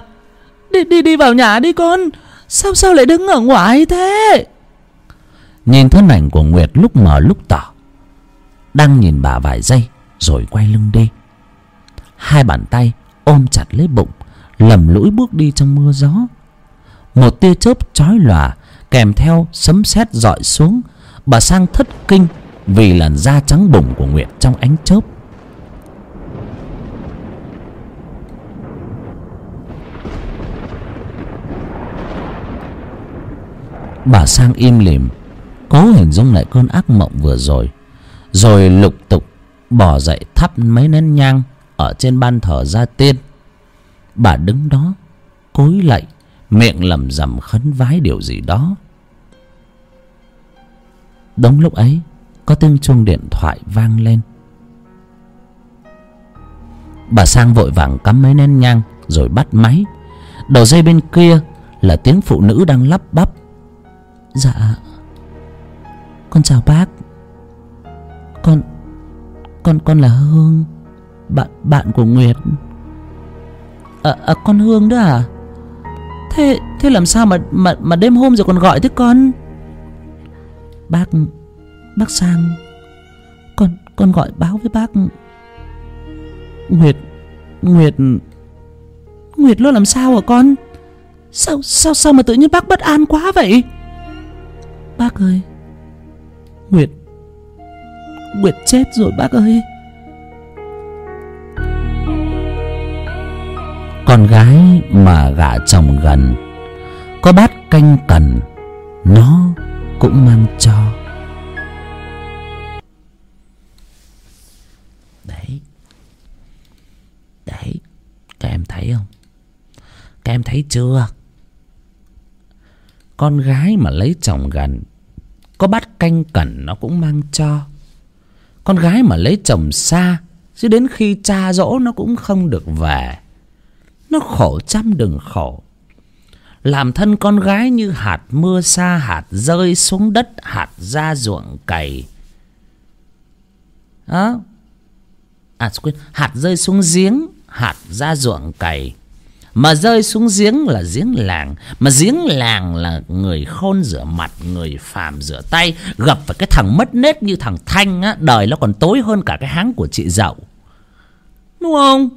Đi đi đi vào nhà đi con. Sao sao lại đứng ở ngoài thế? Nhìn thân ảnh của nguyệt lúc mờ lúc tỏ. Đang nhìn bà vài giây rồi quay lưng đi. Hai bàn tay ôm chặt lấy bụng, lầm lũi bước đi trong mưa gió. Một tia chớp chói lòa kèm theo sấm sét dọi xuống. Bà sang thất kinh vì làn da trắng bụng của nguyệt trong ánh chớp. Bà sang im lìm. Cố hình dung lại cơn ác mộng vừa rồi. Rồi lục tục bỏ dậy thắp mấy nén nhang ở trên ban thờ gia tiên. Bà đứng đó, cúi lạy miệng lầm rầm khấn vái điều gì đó. Đúng lúc ấy, có tiếng chuông điện thoại vang lên. Bà sang vội vàng cắm mấy nén nhang rồi bắt máy. Đầu dây bên kia là tiếng phụ nữ đang lắp bắp dạ. Con chào bác. Con con con là hương bạn bạn của nguyệt. À, à con hương đó à? Thế thế làm sao mà mà mà đêm hôm rồi còn gọi thế con? Bác bác sang. Con con gọi báo với bác. Nguyệt nguyệt nguyệt nó làm sao hả con? Sao sao sao mà tự nhiên bác bất an quá vậy? Bác ơi. Nguyệt. Nguyệt chết rồi bác ơi. Con gái mà gả chồng gần có bát canh cần nó cũng mang cho. Đấy. Thấy không? Các em thấy chưa con gái mà lấy chồng gần, có bắt canh cẩn nó cũng mang cho. Con gái mà lấy chồng xa, chứ đến khi cha dỗ nó cũng không được về. Nó khổ trăm đừng khổ. Làm thân con gái như hạt mưa xa, hạt rơi xuống đất, hạt ra ruộng cày. Đó à quên, hạt rơi xuống giếng, hạt ra ruộng cày mà rơi xuống giếng là giếng làng. Mà giếng làng là người khôn rửa mặt người phàm rửa tay. Gặp phải cái thằng mất nết như thằng thanh á đời nó còn tối hơn cả cái háng của chị dậu. Đúng không?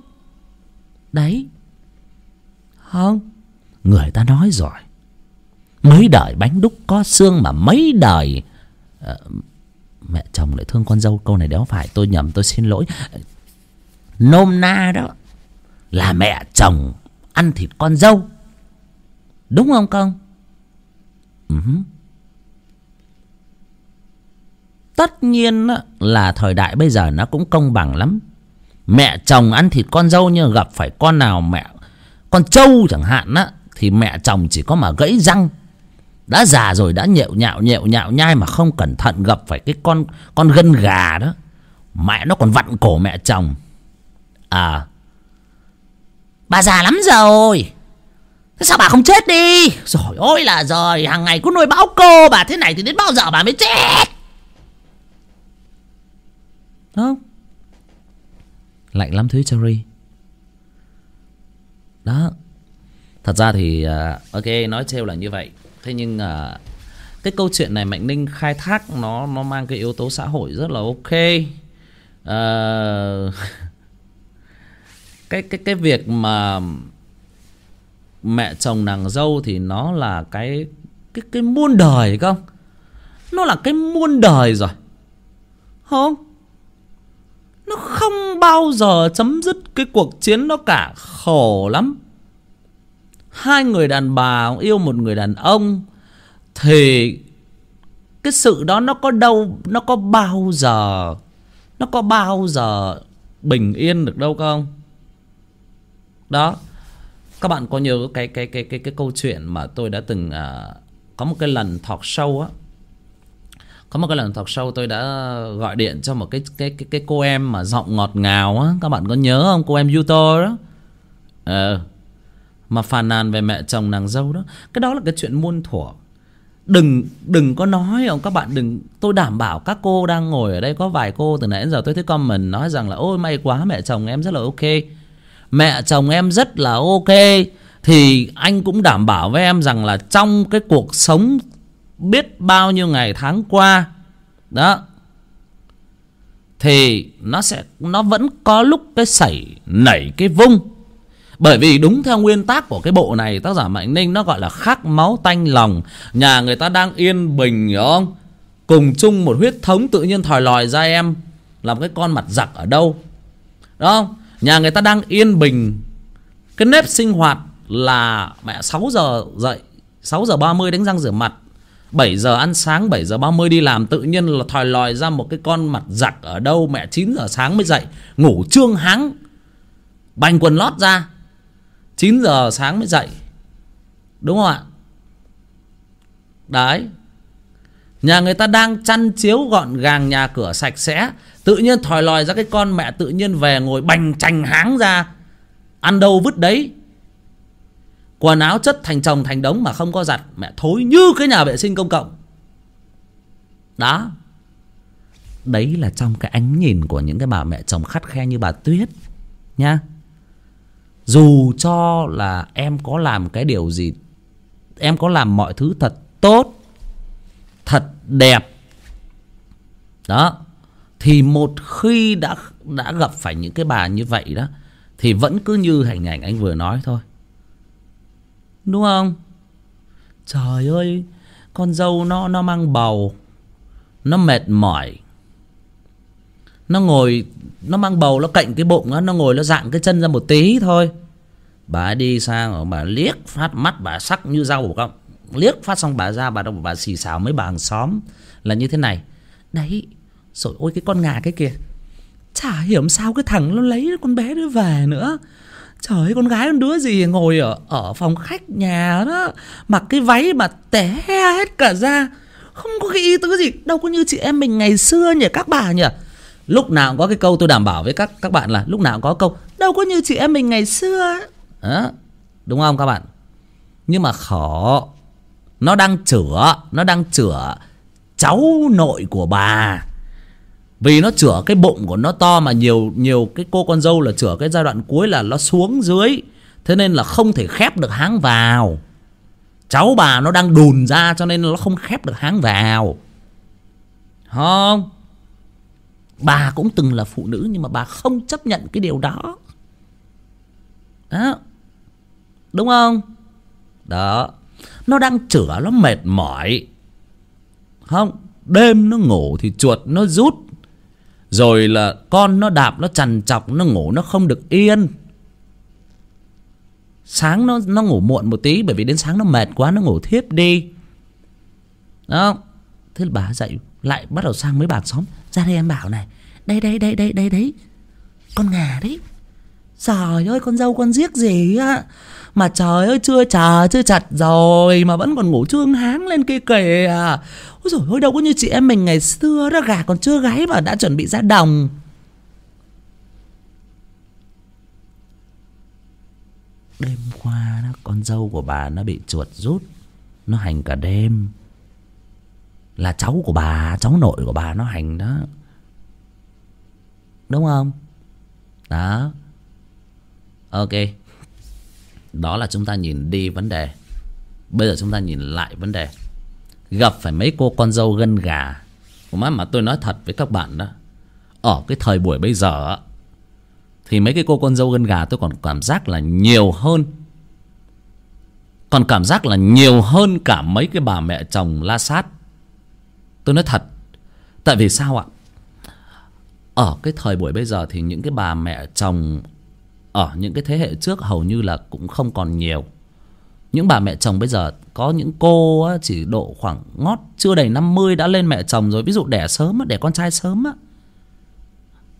Đấy. Không. Người ta nói rồi. Mấy đời bánh đúc có xương mà mấy đời uh, mẹ chồng lại thương con dâu câu này đéo phải. Tôi nhầm tôi xin lỗi. Nôm na đó là mẹ chồng ăn thịt con dâu. Đúng không công uh-huh. Ừ tất nhiên là thời đại bây giờ nó cũng công bằng lắm. Mẹ chồng ăn thịt con dâu nhưng gặp phải con nào mẹ, con trâu chẳng hạn á, thì mẹ chồng chỉ có mà gãy răng. Đã già rồi, đã nhẹo nhạo nhẹo nhạo nhai mà không cẩn thận gặp phải cái con con gân gà đó. Mẹ nó còn vặn cổ mẹ chồng. À bà già lắm rồi. Thế sao bà không chết đi? Rồi ôi là rồi hàng ngày cứ nuôi báo cô bà thế này thì đến bao giờ bà mới chết? Không lạnh lắm thứ cherry. Đó. Thật ra thì uh, ok nói trêu là như vậy. Thế nhưng uh, cái câu chuyện này mạnh ninh khai thác nó nó mang cái yếu tố xã hội rất là ok. Uh, cái cái cái việc mà mẹ chồng nàng dâu thì nó là cái cái cái muôn đời không? Nó là cái muôn đời rồi. Không? Nó không bao giờ chấm dứt cái cuộc chiến đó cả. Khổ lắm. Hai người đàn bà yêu một người đàn ông thì cái sự đó nó có đâu, nó có bao giờ, nó có bao giờ bình yên được đâu không? Đó. Các bạn có nhớ cái cái cái cái cái câu chuyện mà tôi đã từng uh, có một cái lần talk show á? Có một cái lần talk show tôi đã gọi điện cho một cái cái cái cái cô em mà giọng ngọt ngào á. Các bạn có nhớ không? Cô em Yuto đó. Ờ. Mà phàn nàn về mẹ chồng nàng dâu đó. Cái đó là cái chuyện muôn thuở. Đừng đừng có nói không? Các bạn đừng tôi đảm bảo các cô đang ngồi ở đây có vài cô từ nãy đến giờ tôi thấy comment nói rằng là ôi may quá mẹ chồng em rất là ok mẹ chồng em rất là ok. Thì anh cũng đảm bảo với em rằng là trong cái cuộc sống biết bao nhiêu ngày tháng qua, đó, thì nó sẽ, nó vẫn có lúc cái sảy nảy cái vung. Bởi vì đúng theo nguyên tắc của cái bộ này, tác giả mạnh ninh nó gọi là khắc máu tanh lòng. Nhà người ta đang yên bình, hiểu không? Cùng chung một huyết thống tự nhiên thòi lòi ra em, làm cái con mặt giặc ở đâu? Đúng không? Nhà người ta đang yên bình. Cái nếp sinh hoạt là mẹ 6 giờ dậy 6 giờ 30 đánh răng rửa mặt 7 giờ ăn sáng 7 giờ 30 đi làm. Tự nhiên là thòi lòi ra một cái con mặt giặc Ở đâu, mẹ 9 giờ sáng mới dậy, Ngủ trương háng, Bành quần lót ra 9 giờ sáng mới dậy. Đúng không ạ? Đấy. Nhà người ta đang chăn chiếu gọn gàng nhà cửa sạch sẽ, Tự nhiên thòi lòi ra cái con mẹ tự nhiên về ngồi bành chành háng ra, Ăn đâu vứt đấy. Quần áo chất thành chồng thành đống mà không có giặt, Mẹ thối như cái nhà vệ sinh công cộng. Đó. Đấy là trong cái ánh nhìn của những cái bà mẹ chồng khắt khe như bà Tuyết, Nha. Dù cho là em có làm cái điều gì, Em có làm mọi thứ thật tốt Thật đẹp. Đó. Thì một khi đã đã gặp phải những cái bà như vậy đó Thì vẫn cứ như hình ảnh anh vừa nói thôi. Đúng không? Trời ơi Con dâu nó nó mang bầu Nó mệt mỏi. Nó ngồi Nó mang bầu nó cạnh cái bụng đó, Nó ngồi nó dạng cái chân ra một tí thôi. Bà đi sang bà liếc phát mắt bà sắc như rau không Liếc phát xong bà ra bà đâu bà xì xào mấy bà hàng xóm Là như thế này. Đấy Rồi ôi cái con ngà cái kia. Chả hiểu sao cái thằng nó lấy con bé đứa về nữa. Trời ơi con gái con đứa gì ngồi ở ở phòng khách nhà đó Mặc cái váy mà té hết cả ra. Không có cái ý tứ gì Đâu có như chị em mình ngày xưa nhỉ các bà nhỉ. Lúc nào cũng có cái câu tôi đảm bảo với các các bạn là Lúc nào cũng có câu Đâu có như chị em mình ngày xưa đó, Đúng không các bạn? Nhưng mà khó nó đang chữa, Nó đang chữa cháu nội của bà. Vì nó chữa cái bụng của nó to mà nhiều nhiều cái cô con dâu là chữa cái giai đoạn cuối là nó xuống dưới. Thế nên là không thể khép được háng vào. Cháu bà nó đang đùn ra cho nên nó không khép được háng vào. Không? Bà cũng từng là phụ nữ nhưng mà bà không chấp nhận cái điều đó. Đó. Đúng không? Đó nó đang chửa, nó mệt mỏi. Không, đêm nó ngủ thì chuột nó rút. Rồi là con nó đạp, nó trằn trọc nó ngủ, nó không được yên. Sáng nó nó ngủ muộn một tí, bởi vì đến sáng nó mệt quá, nó ngủ thiếp đi. Đó. Thế là bà dậy, lại bắt đầu sang mấy bà xóm. Ra đây em bảo này, đây đây đây đây đây đấy. Con gà đấy trời ơi, con dâu con giết gì á? Mà trời ơi, chưa chờ chưa chặt rồi, mà vẫn còn ngủ trương háng lên kia kìa. Ôi dồi ôi, đâu có như chị em mình ngày xưa đó, gà còn chưa gáy mà đã chuẩn bị ra đồng. Đêm qua đó, con dâu của bà nó bị chuột rút. Nó hành cả đêm. Là cháu của bà, cháu nội của bà nó hành đó. Đúng không? Đó ok. Đó là chúng ta nhìn đi vấn đề. Bây giờ chúng ta nhìn lại vấn đề. Gặp phải mấy cô con dâu gân gà. Mà mà tôi nói thật với các bạn đó. Ở cái thời buổi bây giờ thì mấy cái cô con dâu gân gà tôi còn cảm giác là nhiều hơn. Còn cảm giác là nhiều hơn cả mấy cái bà mẹ chồng la sát. Tôi nói thật. Tại vì sao ạ? Ở cái thời buổi bây giờ thì những cái bà mẹ chồng ở những cái thế hệ trước hầu như là cũng không còn nhiều. Những bà mẹ chồng bây giờ có những cô chỉ độ khoảng ngót chưa đầy 50 đã lên mẹ chồng rồi. Ví dụ đẻ sớm đẻ con trai sớm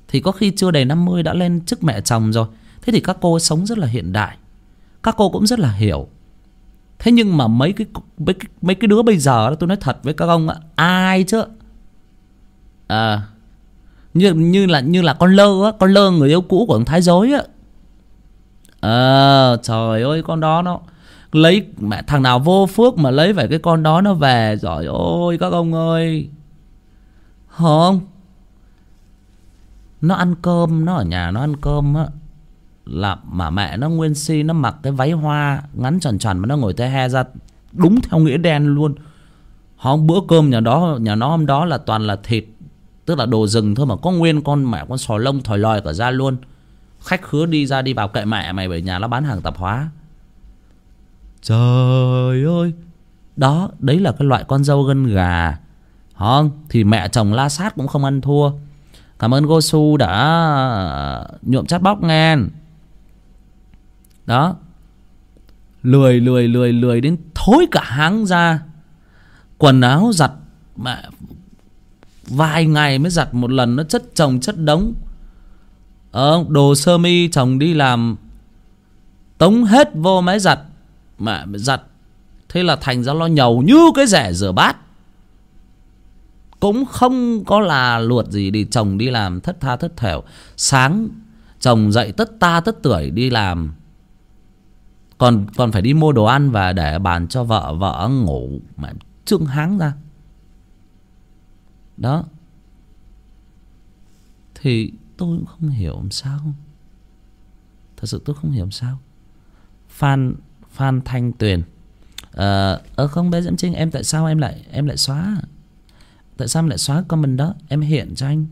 thì có khi chưa đầy 50 đã lên chức mẹ chồng rồi. Thế thì các cô sống rất là hiện đại. Các cô cũng rất là hiểu. Thế nhưng mà mấy cái mấy cái, mấy cái đứa bây giờ tôi nói thật với các ông ai chứ? À như như là như là con lơ á con lơ người yêu cũ của ông thái dối á ờ trời ơi, con đó nó lấy, mẹ, thằng nào vô phước mà lấy phải cái con đó nó về. Rồi ôi các ông ơi. Không nó ăn cơm, nó ở nhà nó ăn cơm á. Là mà mẹ nó nguyên si, nó mặc cái váy hoa ngắn tròn tròn mà nó ngồi tay he ra đúng theo nghĩa đen luôn. Hôm bữa cơm nhà đó, nhà nó hôm đó là toàn là thịt, tức là đồ rừng thôi mà có nguyên con mẹ, con sò lông thòi lòi cả ra luôn khách khứa đi ra đi vào kệ mẹ, mày bởi nhà nó bán hàng tạp hóa. Trời ơi! Đó, đấy là cái loại con dâu gân gà. Không, thì mẹ chồng la sát cũng không ăn thua. Cảm ơn gosu đã à, nhuộm chát bóc nghe đó. Lười lười lười lười đến thối cả háng ra. Quần áo giặt mẹ, vài ngày mới giặt một lần, nó chất chồng, chất đống ờ, đồ sơ mi chồng đi làm tống hết vô máy giặt. Mà giặt. Thế là thành ra lo nhầu như cái rẻ rửa bát. Cũng không có là luột gì đi chồng đi làm thất tha thất thểu. Sáng chồng dậy tất ta tất tuổi đi làm. Còn còn phải đi mua đồ ăn và để bàn cho vợ vợ ngủ. Mà trương háng ra. Đó. Thì tôi cũng không hiểu làm sao. Thật sự tôi không hiểu làm sao. Phan phan thanh tuyền ờ à, không bé diễm trinh em tại sao em lại em lại xóa? Tại sao em lại xóa comment đó? Em hiện cho anh.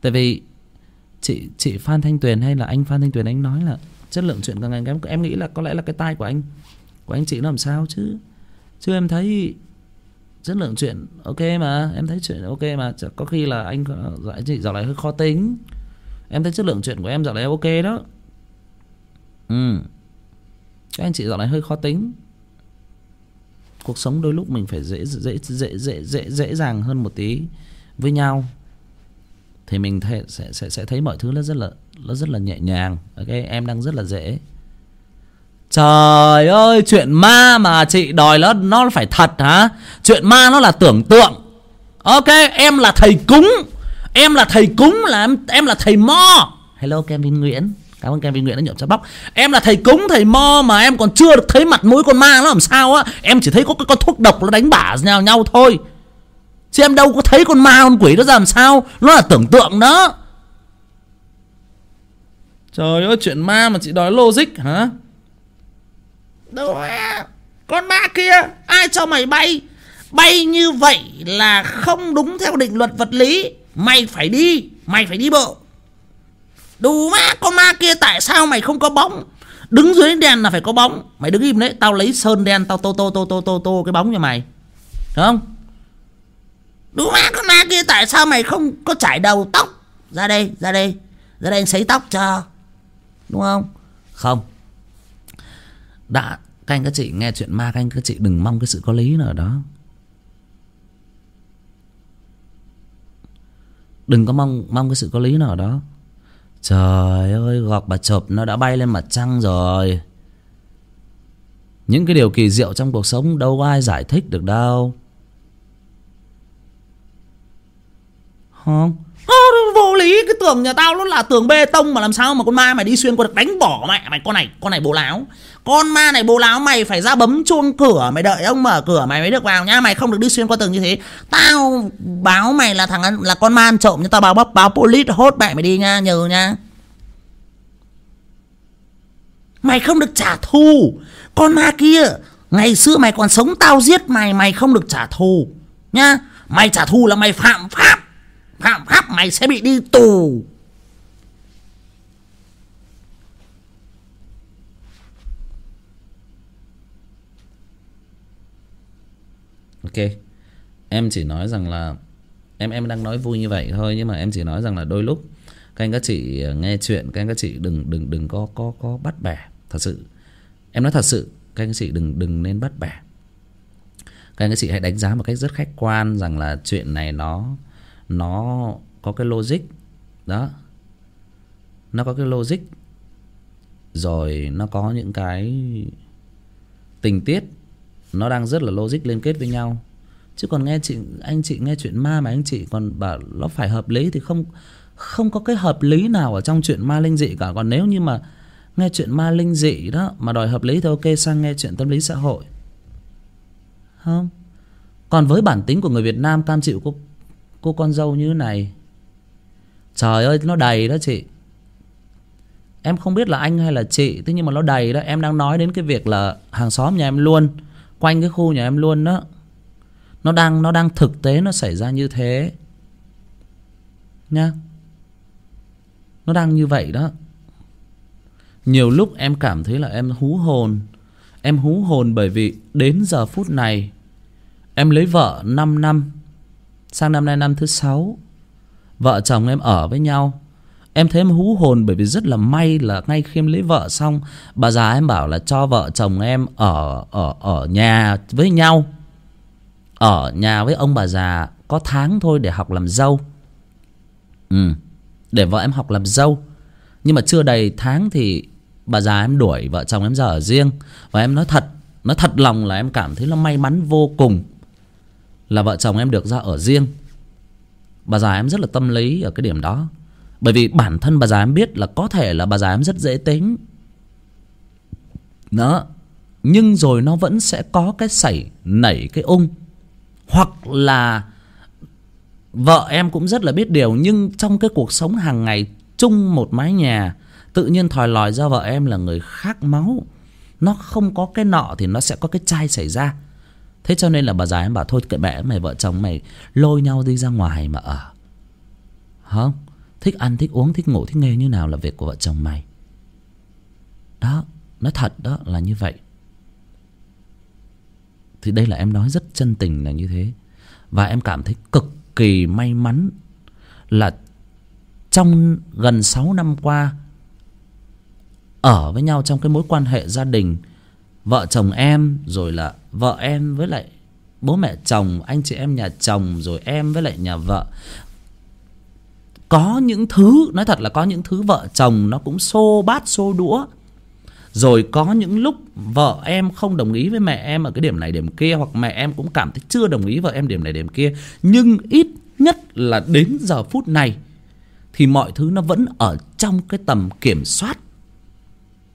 Tại vì chị chị phan thanh tuyền hay là anh phan thanh tuyền anh nói là chất lượng chuyện càng ngày em em nghĩ là có lẽ là cái tai của anh của anh chị nó làm sao chứ? Chứ em thấy chất lượng chuyện ok mà em thấy chuyện ok mà. Có khi là anh ờ, dạy chị dạo này hơi khó tính em thấy chất lượng chuyện của em dạo này ok đó. Ừ. Các anh chị dạo này hơi khó tính. Cuộc sống đôi lúc mình phải dễ dễ dễ dễ dễ dễ dàng hơn một tí với nhau. Thì mình thể, sẽ sẽ sẽ thấy mọi thứ nó rất là nó rất là nhẹ nhàng. Ok em đang rất là dễ. Trời ơi chuyện ma mà chị đòi nó nó phải thật hả? Chuyện ma nó là tưởng tượng. Ok em là thầy cúng. Em là thầy cúng là em, em là thầy mo. Hello Kevin Nguyễn. Cảm ơn Kevin Nguyễn đã nhậm cho bóc. Em là thầy cúng thầy mo mà em còn chưa được thấy mặt mũi con ma nó làm sao á. Em chỉ thấy có cái con thuốc độc nó đánh bả nhau nhau thôi. Chứ em đâu có thấy con ma con quỷ nó ra làm sao. Nó là tưởng tượng đó. Trời ơi chuyện ma mà chị nói logic hả? Đâu à? Con ma kia Ai cho mày bay? Bay như vậy là không đúng theo định luật vật lý Mày phải đi, Mày phải đi bộ. Đủ má Con ma kia, tại sao mày không có bóng? Đứng dưới đèn là phải có bóng. Mày đứng im đấy, Tao lấy sơn đen, Tao tô tô tô tô tô tô cái bóng cho mày. Được không? Đủ má con ma kia, tại sao mày không có chải đầu tóc? Ra đây ra đây. Ra đây anh sấy tóc cho. Đúng không? Không. Đã, Các anh các chị nghe chuyện ma, Các anh các chị đừng mong cái sự có lý nào đó. Đừng có mong mong cái sự có lý nào ở đó. Trời ơi Gọc bà chộp, nó đã bay lên mặt trăng rồi. Những cái điều kỳ diệu trong cuộc sống, Đâu có ai giải thích được đâu. Không vô lý cái tường nhà tao nó là tường bê tông mà làm sao mà con ma mày đi xuyên qua được đánh bỏ mẹ mày. Con này con này bố láo. Con ma này bố láo mày phải ra bấm chuông cửa mày đợi ông mở cửa mày mới được vào nha mày không được đi xuyên qua tường như thế. Tao báo mày là thằng là con ma ăn trộm nhưng tao báo báo, báo police hốt mẹ mày đi nha nhờ nha mày không được trả thù. Con ma kia ngày xưa mày còn sống tao giết mày mày không được trả thù nha mày trả thù là mày phạm pháp phạm pháp mày sẽ bị đi tù. Ok. Em chỉ nói rằng là Em em đang nói vui như vậy thôi, Nhưng mà em chỉ nói rằng là đôi lúc Các anh các chị nghe chuyện, Các anh các chị đừng đừng đừng có có có bắt bẻ, Thật sự. Em nói thật sự, Các anh các chị đừng đừng nên bắt bẻ. Các anh các chị hãy đánh giá một cách rất khách quan Rằng là chuyện này nó nó có cái logic, Đó. Nó có cái logic, Rồi nó có những cái Tình tiết, nó đang rất là logic liên kết với nhau. Chứ còn nghe chị, anh chị nghe chuyện ma mà anh chị còn bảo nó phải hợp lý thì không không có cái hợp lý nào ở trong chuyện ma linh dị cả. Còn nếu như mà nghe chuyện ma linh dị đó, mà đòi hợp lý thì ok, sang nghe chuyện tâm lý xã hội. Không? Còn với bản tính của người Việt Nam, cam chịu có cô con dâu như này. Trời ơi, nó đầy đó chị. Em không biết là anh hay là chị, thế nhưng mà nó đầy đó. Em đang nói đến cái việc là hàng xóm nhà em luôn, quanh cái khu nhà em luôn đó. Nó đang nó đang thực tế nó xảy ra như thế. Nha. nó đang như vậy đó. Nhiều lúc em cảm thấy là em hú hồn. Em hú hồn bởi vì đến giờ phút này, em lấy vợ 5 năm sang năm nay năm thứ sáu, vợ chồng em ở với nhau. Em thấy em hú hồn bởi vì rất là may là ngay khi em lấy vợ xong, Bà già em bảo là cho vợ chồng em ở ở ở nhà với nhau. Ở nhà với ông bà già có tháng thôi để học làm dâu. Ừ Để vợ em học làm dâu. Nhưng mà chưa đầy tháng thì bà già em đuổi vợ chồng em ra ở riêng. Và em nói thật Nói thật lòng là em cảm thấy nó may mắn vô cùng. Là vợ chồng em được ra ở riêng. Bà già em rất là tâm lý ở cái điểm đó. Bởi vì bản thân bà già em biết là có thể là bà già em rất dễ tính. Đó. Nhưng rồi nó vẫn sẽ có cái sảy nảy cái ung. Hoặc là vợ em cũng rất là biết điều, nhưng trong cái cuộc sống hàng ngày chung một mái nhà, tự nhiên thòi lòi ra vợ em là người khác máu. Nó không có cái nọ thì nó sẽ có cái chai xảy ra thế cho nên là bà già em bảo thôi kệ mẹ mày vợ chồng mày lôi nhau đi ra ngoài mà ở. Không Thích ăn, thích uống, thích ngủ, thích nghề như nào là việc của vợ chồng mày. Đó, nói thật đó là như vậy. Thì đây là em nói rất chân tình là như thế. Và em cảm thấy cực kỳ may mắn Là trong gần sáu năm qua Ở với nhau trong cái mối quan hệ gia đình Vợ chồng em, Rồi là vợ em với lại bố mẹ chồng, Anh chị em nhà chồng, Rồi em với lại nhà vợ. Có những thứ, nói thật là có những thứ vợ chồng nó cũng xô bát, xô đũa. Rồi có những lúc vợ em không đồng ý với mẹ em ở cái điểm này, điểm kia, hoặc mẹ em cũng cảm thấy chưa đồng ý vợ em điểm này, điểm kia. Nhưng ít nhất là đến giờ phút này thì mọi thứ nó vẫn ở trong cái tầm kiểm soát.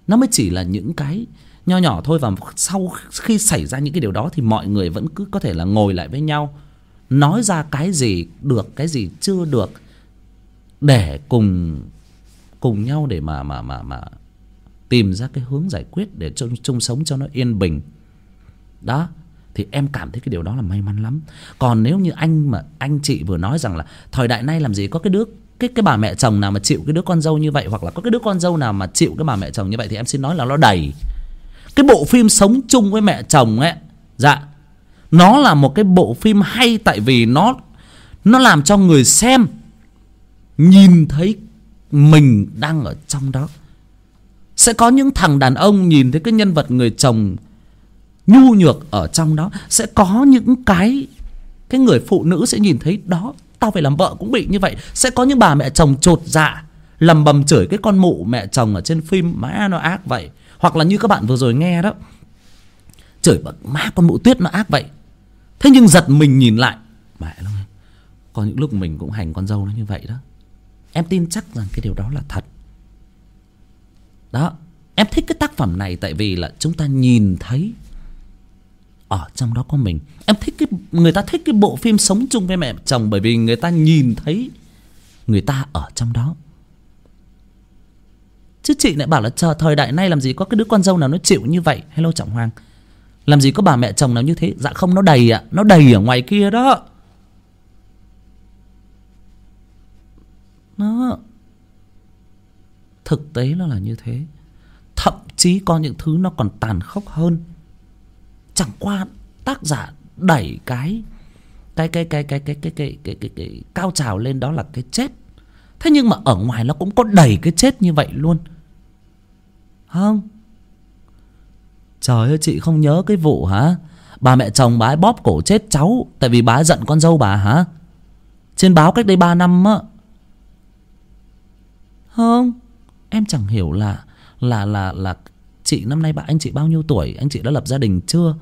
Nó mới chỉ là những cái nho nhỏ thôi và sau khi xảy ra những cái điều đó thì mọi người vẫn cứ có thể là ngồi lại với nhau nói ra cái gì được cái gì chưa được để cùng cùng nhau để mà mà mà mà tìm ra cái hướng giải quyết để chung, chung sống cho nó yên bình. Đó thì em cảm thấy cái điều đó là may mắn lắm. Còn nếu như anh mà anh chị vừa nói rằng là thời đại nay làm gì có cái đứa cái cái bà mẹ chồng nào mà chịu cái đứa con dâu như vậy hoặc là có cái đứa con dâu nào mà chịu cái bà mẹ chồng như vậy thì em xin nói là nó đầy cái bộ phim sống chung với mẹ chồng ấy. Dạ. Nó là một cái bộ phim hay tại vì nó nó làm cho người xem nhìn thấy mình đang ở trong đó. Sẽ có những thằng đàn ông nhìn thấy cái nhân vật người chồng nhu nhược ở trong đó. Sẽ có những cái cái người phụ nữ sẽ nhìn thấy, đó, tao phải làm vợ cũng bị như vậy. Sẽ có những bà mẹ chồng chột dạ lầm bầm chửi cái con mụ mẹ chồng ở trên phim má nó ác vậy hoặc là như các bạn vừa rồi nghe đó. Chửi bậc má, con mụ tuyết nó ác vậy. Thế nhưng giật mình nhìn lại. Mẹ nó có những lúc mình cũng hành con dâu nó như vậy đó. Em tin chắc rằng cái điều đó là thật. Đó, em thích cái tác phẩm này tại vì là chúng ta nhìn thấy ở trong đó có mình. Em thích cái, người ta thích cái bộ phim sống chung với mẹ chồng bởi vì người ta nhìn thấy người ta ở trong đó chứ chị lại bảo là chờ thời đại nay làm gì có cái đứa con dâu nào nó chịu như vậy hello trọng hoàng làm gì có bà mẹ chồng nào như thế dạ không nó đầy ạ nó đầy ở ngoài kia đó nó thực tế nó là như thế thậm chí có những thứ nó còn tàn khốc hơn chẳng qua tác giả đẩy cái cái cái cái cái cái cái cái cái cái, cái cao trào lên đó là cái chết thế nhưng mà ở ngoài nó cũng có đầy cái chết như vậy luôn không. Trời ơi chị không nhớ cái vụ hả? Bà mẹ chồng bà ấy bóp cổ chết cháu tại vì bà ấy giận con dâu bà hả? Trên báo cách đây ba năm á. Không. Em chẳng hiểu là là là là chị năm nay bạn anh chị bao nhiêu tuổi? Anh chị đã lập gia đình chưa?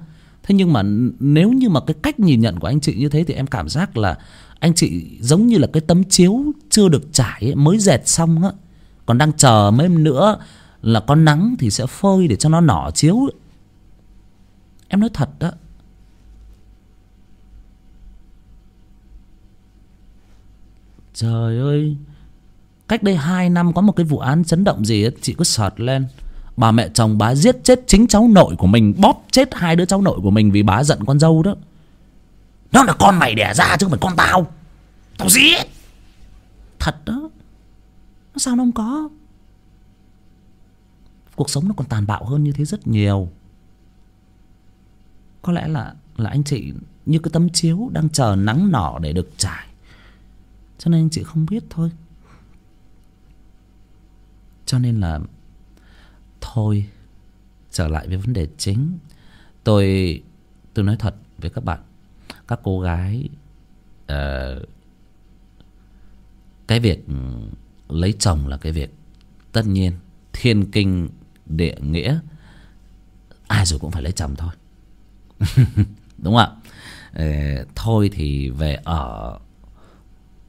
Thế nhưng mà nếu như mà cái cách nhìn nhận của anh chị như thế thì em cảm giác là anh chị giống như là cái tấm chiếu chưa được trải ấy, mới dệt xong á. Còn đang chờ mấy nữa là có nắng thì sẽ phơi để cho nó nỏ chiếu. Em nói thật đó. Trời ơi cách đây hai năm có một cái vụ án chấn động gì ấy, chị cứ sợt lên. Bà mẹ chồng bà giết chết chính cháu nội của mình bóp chết hai đứa cháu nội của mình vì bà giận con dâu đó. Nó là con mày đẻ ra chứ không phải con tao. Tao giết. Thật đó. Sao nó không có? Cuộc sống nó còn tàn bạo hơn như thế rất nhiều. Có lẽ là là anh chị như cái tấm chiếu đang chờ nắng nỏ để được trải. Cho nên anh chị không biết thôi. Cho nên là thôi trở lại với vấn đề chính. Tôi tôi nói thật với các bạn các cô gái uh, cái việc lấy chồng là cái việc tất nhiên thiên kinh địa nghĩa. Ai rồi cũng phải lấy chồng thôi. Đúng không ạ? Thôi thì về ở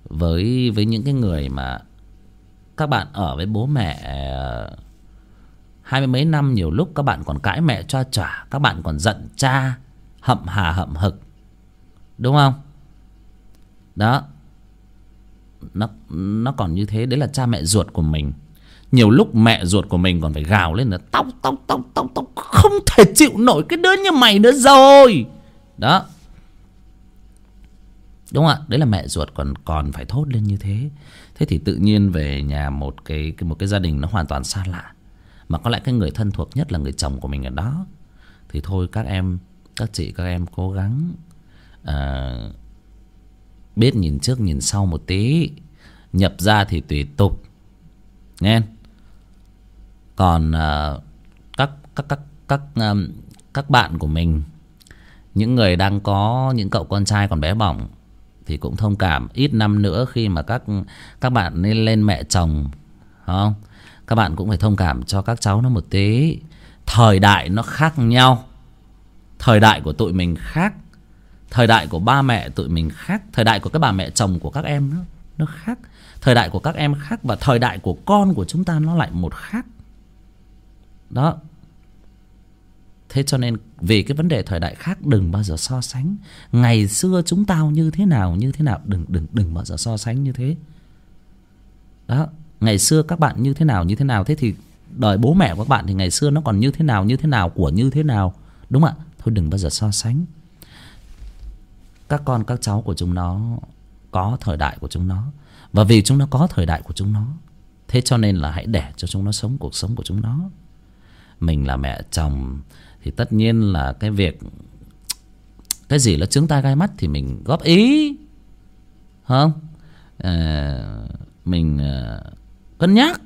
với với những cái người mà các bạn ở với bố mẹ ờ, hai mươi mấy năm nhiều lúc các bạn còn cãi mẹ cho trả các bạn còn giận cha, hậm hà hậm hực. Đúng không? Đó. Nó nó còn như thế, đấy là cha mẹ ruột của mình nhiều lúc mẹ ruột của mình còn phải gào lên là tóc tóc tóc tóc tóc không thể chịu nổi cái đứa như mày nữa rồi. Đó. Đúng không ạ? Đấy là mẹ ruột còn còn phải thốt lên như thế. Thế thì tự nhiên về nhà một cái một cái gia đình nó hoàn toàn xa lạ. Mà có lẽ cái người thân thuộc nhất là người chồng của mình ở đó. Thì thôi các em các chị các em cố gắng uh, biết nhìn trước nhìn sau một tí. Nhập ra thì tùy tục. Nghe còn uh, các các các các um, các bạn của mình những người đang có những cậu con trai còn bé bỏng thì cũng thông cảm ít năm nữa khi mà các các bạn nên lên mẹ chồng không? Các bạn cũng phải thông cảm cho các cháu nó một tí. Thời đại nó khác nhau. Thời đại của tụi mình khác. Thời đại của ba mẹ tụi mình khác. Thời đại của các bà mẹ chồng của các em nó nó khác. Thời đại của các em khác và thời đại của con của chúng ta nó lại một khác đó. Thế cho nên vì cái vấn đề thời đại khác, đừng bao giờ so sánh. Ngày xưa chúng tao như thế nào, như thế nào, đừng đừng đừng bao giờ so sánh như thế. Đó. Ngày xưa các bạn như thế nào, như thế nào. Thế thì đời bố mẹ của các bạn thì ngày xưa nó còn như thế nào, như thế nào, của như thế nào. Đúng không ạ? Thôi đừng bao giờ so sánh. Các con, các cháu của chúng nó có thời đại của chúng nó. Và vì chúng nó có thời đại của chúng nó, thế cho nên là hãy để cho chúng nó sống cuộc sống của chúng nó mình là mẹ chồng thì tất nhiên là cái việc cái gì là trướng tai gai mắt thì mình góp ý không? À, mình à, cân nhắc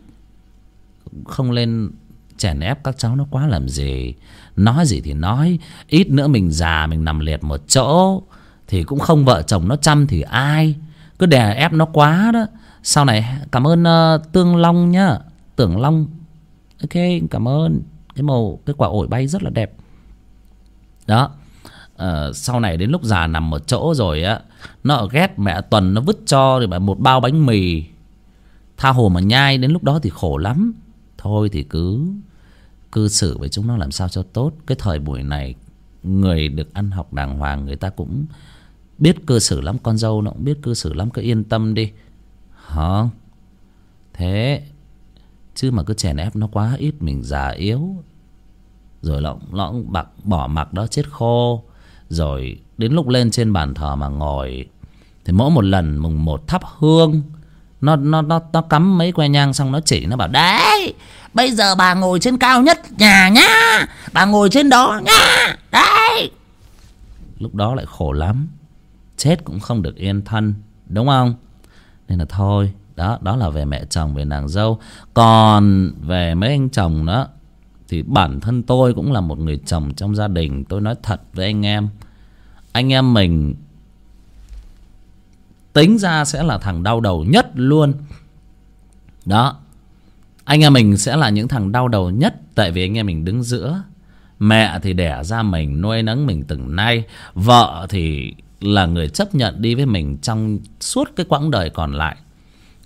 không lên chèn ép các cháu nó quá làm gì. Nói gì thì nói ít nữa mình già mình nằm liệt một chỗ thì cũng không vợ chồng nó chăm thì ai. Cứ đè ép nó quá đó. Sau này cảm ơn uh, tương long nhá. Tưởng long. Ok cảm ơn cái màu cái quả ổi bay rất là đẹp. Đó. À, sau này đến lúc già nằm một chỗ rồi á nó ghét mẹ tuần nó vứt cho thì một bao bánh mì. Tha hồ mà nhai đến lúc đó thì khổ lắm. Thôi thì cứ cư xử với chúng nó làm sao cho tốt. Cái thời buổi này người được ăn học đàng hoàng người ta cũng biết cư xử lắm. Con dâu nó cũng biết cư xử lắm cứ yên tâm đi. Hả? Thế chứ mà cứ chèn ép nó quá ít mình già yếu rồi nó, nó bạc bỏ mặc đó chết khô. Rồi đến lúc lên trên bàn thờ mà ngồi thì mỗi một lần mùng một thắp hương nó nó nó nó cắm mấy que nhang xong nó chỉ nó bảo đấy bây giờ bà ngồi trên cao nhất nhà nhá bà ngồi trên đó nhá đấy. Lúc đó lại khổ lắm chết cũng không được yên thân đúng không? Nên là thôi đó đó là về mẹ chồng về nàng dâu. Còn về mấy anh chồng đó thì bản thân tôi cũng là một người chồng trong gia đình. Tôi nói thật với anh em. Anh em mình tính ra sẽ là thằng đau đầu nhất luôn. Đó. Anh em mình sẽ là những thằng đau đầu nhất tại vì anh em mình đứng giữa. Mẹ thì đẻ ra mình, nuôi nấng mình từng nay. Vợ thì là người chấp nhận đi với mình trong suốt cái quãng đời còn lại.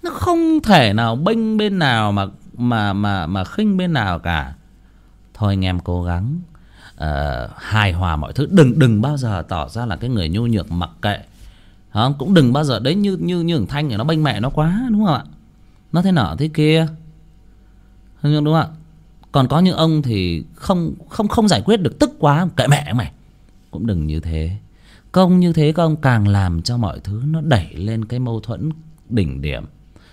Nó không thể nào bênh bên nào mà mà mà mà khinh bên nào cả thôi anh em cố gắng uh, hài hòa mọi thứ. Đừng đừng bao giờ tỏ ra là cái người nhu nhược mặc kệ. Không cũng đừng bao giờ đấy như như như thằng thanh thì nó bênh mẹ nó quá đúng không ạ? Nó thế nọ thế kia. Đúng không? Ạ? Còn có những ông thì không không không giải quyết được tức quá kệ mẹ mày. Cũng đừng như thế. Công như thế công càng làm cho mọi thứ nó đẩy lên cái mâu thuẫn đỉnh điểm.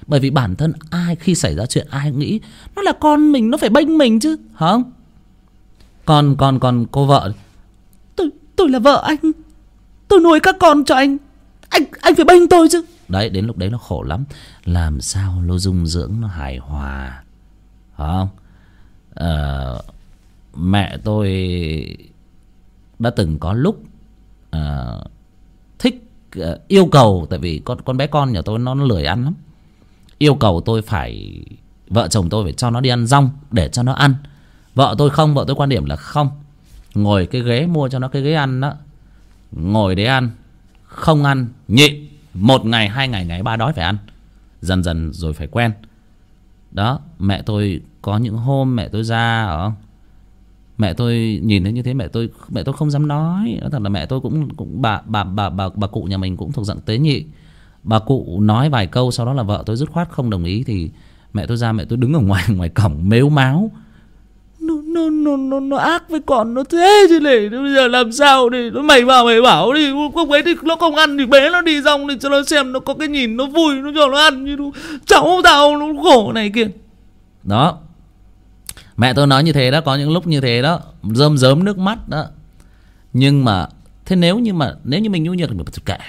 Bởi vì bản thân ai khi xảy ra chuyện ai nghĩ nó là con mình nó phải bênh mình chứ không còn còn còn cô vợ. Tôi tôi là vợ anh. Tôi nuôi các con cho anh. Anh anh phải bênh tôi chứ. Đấy đến lúc đấy nó khổ lắm. Làm sao nó dung dưỡng nó hài hòa không? Ờ, mẹ tôi đã từng có lúc uh, thích uh, yêu cầu tại vì con con bé con nhà tôi nó, nó lười ăn lắm. Yêu cầu tôi phải vợ chồng tôi phải cho nó đi ăn rong để cho nó ăn vợ tôi không, vợ tôi quan điểm là không. Ngồi cái ghế, mua cho nó cái ghế ăn đó. Ngồi đấy ăn, không ăn, nhịn. Một ngày, hai ngày ngày ba đói phải ăn. Dần dần rồi phải quen. Đó, mẹ tôi có những hôm mẹ tôi ra ở mẹ tôi nhìn thấy như thế, mẹ tôi mẹ tôi không dám nói. Nói thật là mẹ tôi cũng cũng, bà bà bà bà bà cụ nhà mình cũng thuộc dạng tế nhị. Bà cụ nói vài câu, sau đó là vợ tôi dứt khoát không đồng ý, thì mẹ tôi ra, mẹ tôi đứng ở ngoài ngoài cổng, mếu máo nó nó nó nó nó ác với con, nó thế chứ để bây giờ làm sao đi? nó mày vào, mày bảo đi. Không ấy thì nó không ăn thì bé nó đi rong thì cho nó xem nó có cái nhìn nó vui, nó cho nó ăn như nó cháu tao nó khổ này kia đó. Mẹ tôi nói như thế đó, có những lúc như thế đó, rơm rớm nước mắt đó. Nhưng mà, thế nếu như mà, nếu như mình nhu nhược thì mình phải kệ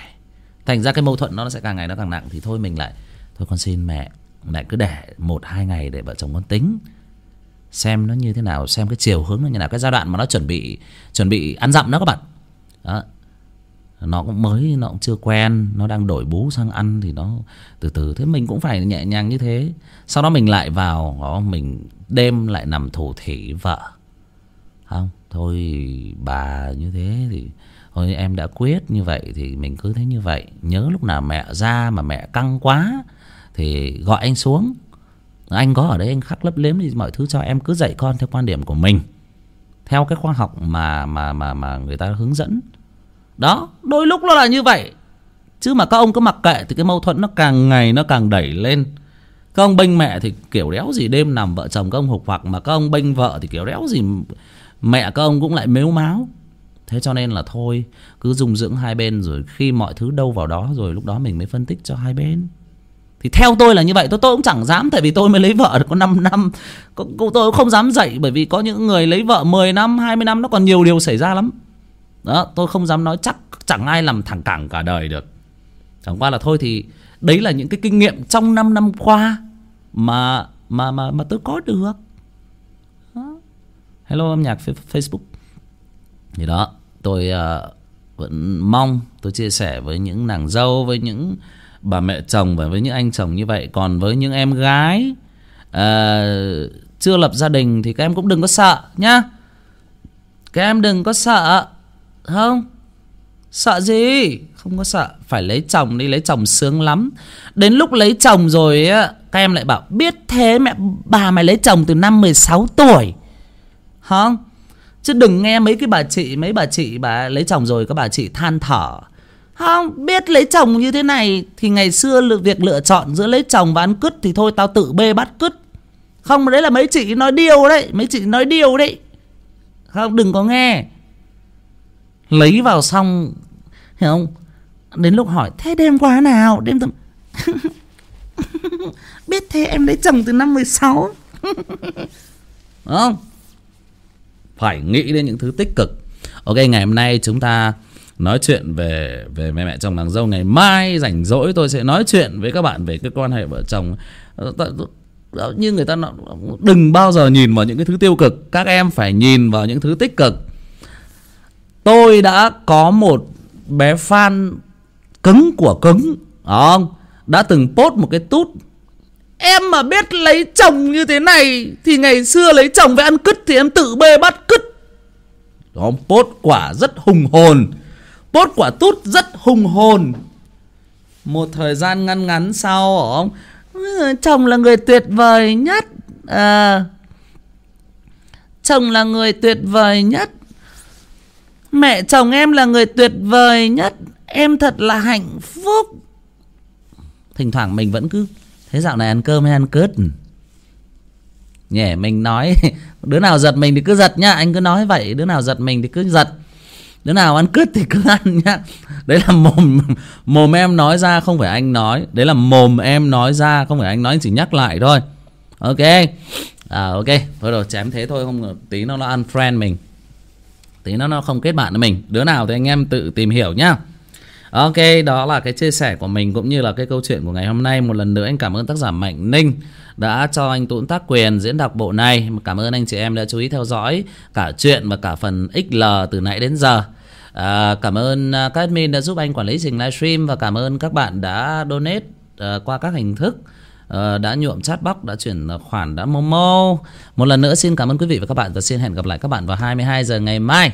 thành ra cái mâu thuẫn nó sẽ càng ngày nó càng nặng. Thì thôi mình lại, thôi con xin mẹ mẹ cứ để một, hai ngày để vợ chồng con tính xem nó như thế nào, xem cái chiều hướng nó như nào, cái giai đoạn mà nó chuẩn bị chuẩn bị ăn dặm đó các bạn. Đó. Nó cũng mới, nó cũng chưa quen, nó đang đổi bú sang ăn thì nó từ từ. Thế mình cũng phải nhẹ nhàng như thế. Sau đó mình lại vào, đó, mình đêm lại nằm thủ thỉ vợ. Không? Thôi, bà như thế thì thôi, em đã quyết như vậy thì mình cứ thế như vậy. Nhớ lúc nào mẹ ra mà mẹ căng quá thì gọi anh xuống anh có ở đấy anh khắc lấp liếm thì mọi thứ cho em cứ dạy con theo quan điểm của mình. Theo cái khoa học mà mà mà mà người ta hướng dẫn. Đó, đôi lúc nó là như vậy. Chứ mà các ông cứ mặc kệ thì cái mâu thuẫn nó càng ngày nó càng đẩy lên. Các ông bênh mẹ thì kiểu đéo gì đêm nằm vợ chồng các ông hục hoặc, mà các ông bênh vợ thì kiểu đéo gì mẹ các ông cũng lại mếu máo thế cho nên là thôi, cứ dung dưỡng hai bên rồi khi mọi thứ đâu vào đó rồi lúc đó mình mới phân tích cho hai bên thì theo tôi là như vậy. Tôi tôi cũng chẳng dám tại vì tôi mới lấy vợ được có 5 năm. Tôi cũng không dám dạy bởi vì có những người lấy vợ 10 năm 20 năm nó còn nhiều điều xảy ra lắm. Đó tôi không dám nói chắc chẳng ai làm thẳng cẳng cả đời được. Chẳng qua là thôi thì đấy là những cái kinh nghiệm trong 5 năm qua mà mà mà mà tôi có được. Đó. hello âm nhạc facebook. Thì đó tôi uh, vẫn mong tôi chia sẻ với những nàng dâu với những bà mẹ chồng và với những anh chồng như vậy. Còn với những em gái uh, chưa lập gia đình thì các em cũng đừng có sợ nhá. Các em đừng có sợ không? Sợ gì? Không có sợ. Phải lấy chồng đi lấy chồng sướng lắm. Đến lúc lấy chồng rồi á các em lại bảo biết thế mẹ bà mày lấy chồng từ năm 16 tuổi. Không? Chứ đừng nghe mấy cái bà chị mấy bà chị bà lấy chồng rồi các bà chị than thở không, biết lấy chồng như thế này thì ngày xưa việc lựa chọn giữa lấy chồng và ăn cứt thì thôi, tao tự bê bắt cứt. Không đấy là mấy chị nói điều đấy, mấy chị nói điều đấy. Không, đừng có nghe. Lấy vào xong, hiểu không? Đến lúc hỏi, thế đêm qua nào? Đêm tầm biết thế, em lấy chồng từ năm 16 không? Phải nghĩ đến những thứ tích cực. Ok, ngày hôm nay chúng ta nói chuyện về về mẹ mẹ chồng nàng dâu. Ngày mai rảnh rỗi tôi sẽ nói chuyện với các bạn về cái quan hệ vợ chồng. Ờ, như người ta nói, đừng bao giờ nhìn vào những cái thứ tiêu cực. Các em phải nhìn vào những thứ tích cực. Tôi đã có một bé fan cứng của cứng không? Đã từng post một cái tút em mà biết lấy chồng như thế này thì ngày xưa lấy chồng với ăn cứt thì em tự bê bắt cứt. Đó post quả rất hùng hồn bốt quả tút rất hùng hồn. Một thời gian ngắn ngắn sau ông chồng là người tuyệt vời nhất à, chồng là người tuyệt vời nhất. Mẹ chồng em là người tuyệt vời nhất. Em thật là hạnh phúc. Thỉnh thoảng mình vẫn cứ Thế dạo này ăn cơm hay ăn cớt Nhỉ mình nói Đứa nào giật mình thì cứ giật nhá Anh cứ nói vậy Đứa nào giật mình thì cứ giật. Đứa nào ăn cứt thì cứ ăn nhá. Đấy là mồm Mồm em nói ra không phải anh nói. Đấy là mồm em nói ra không phải anh nói Anh chỉ nhắc lại thôi. Ok. À, Ok. Thôi rồi chém thế thôi không Tí nó nó unfriend mình. Tí nó nó không kết bạn với mình. Đứa nào thì anh em tự tìm hiểu nhá ok đó là cái chia sẻ của mình cũng như là cái câu chuyện của ngày hôm nay. Một lần nữa anh cảm ơn tác giả mạnh ninh đã cho anh tuấn tác quyền diễn đọc bộ này. Cảm ơn anh chị em đã chú ý theo dõi cả chuyện và cả phần xl từ nãy đến giờ. À, cảm ơn à, các admin đã giúp anh quản lý trình livestream và cảm ơn các bạn đã donate uh, qua các hình thức. Uh, đã nhuộm chat box đã chuyển khoản đã momo. Một lần nữa xin cảm ơn quý vị và các bạn và xin hẹn gặp lại các bạn vào 22 giờ ngày mai.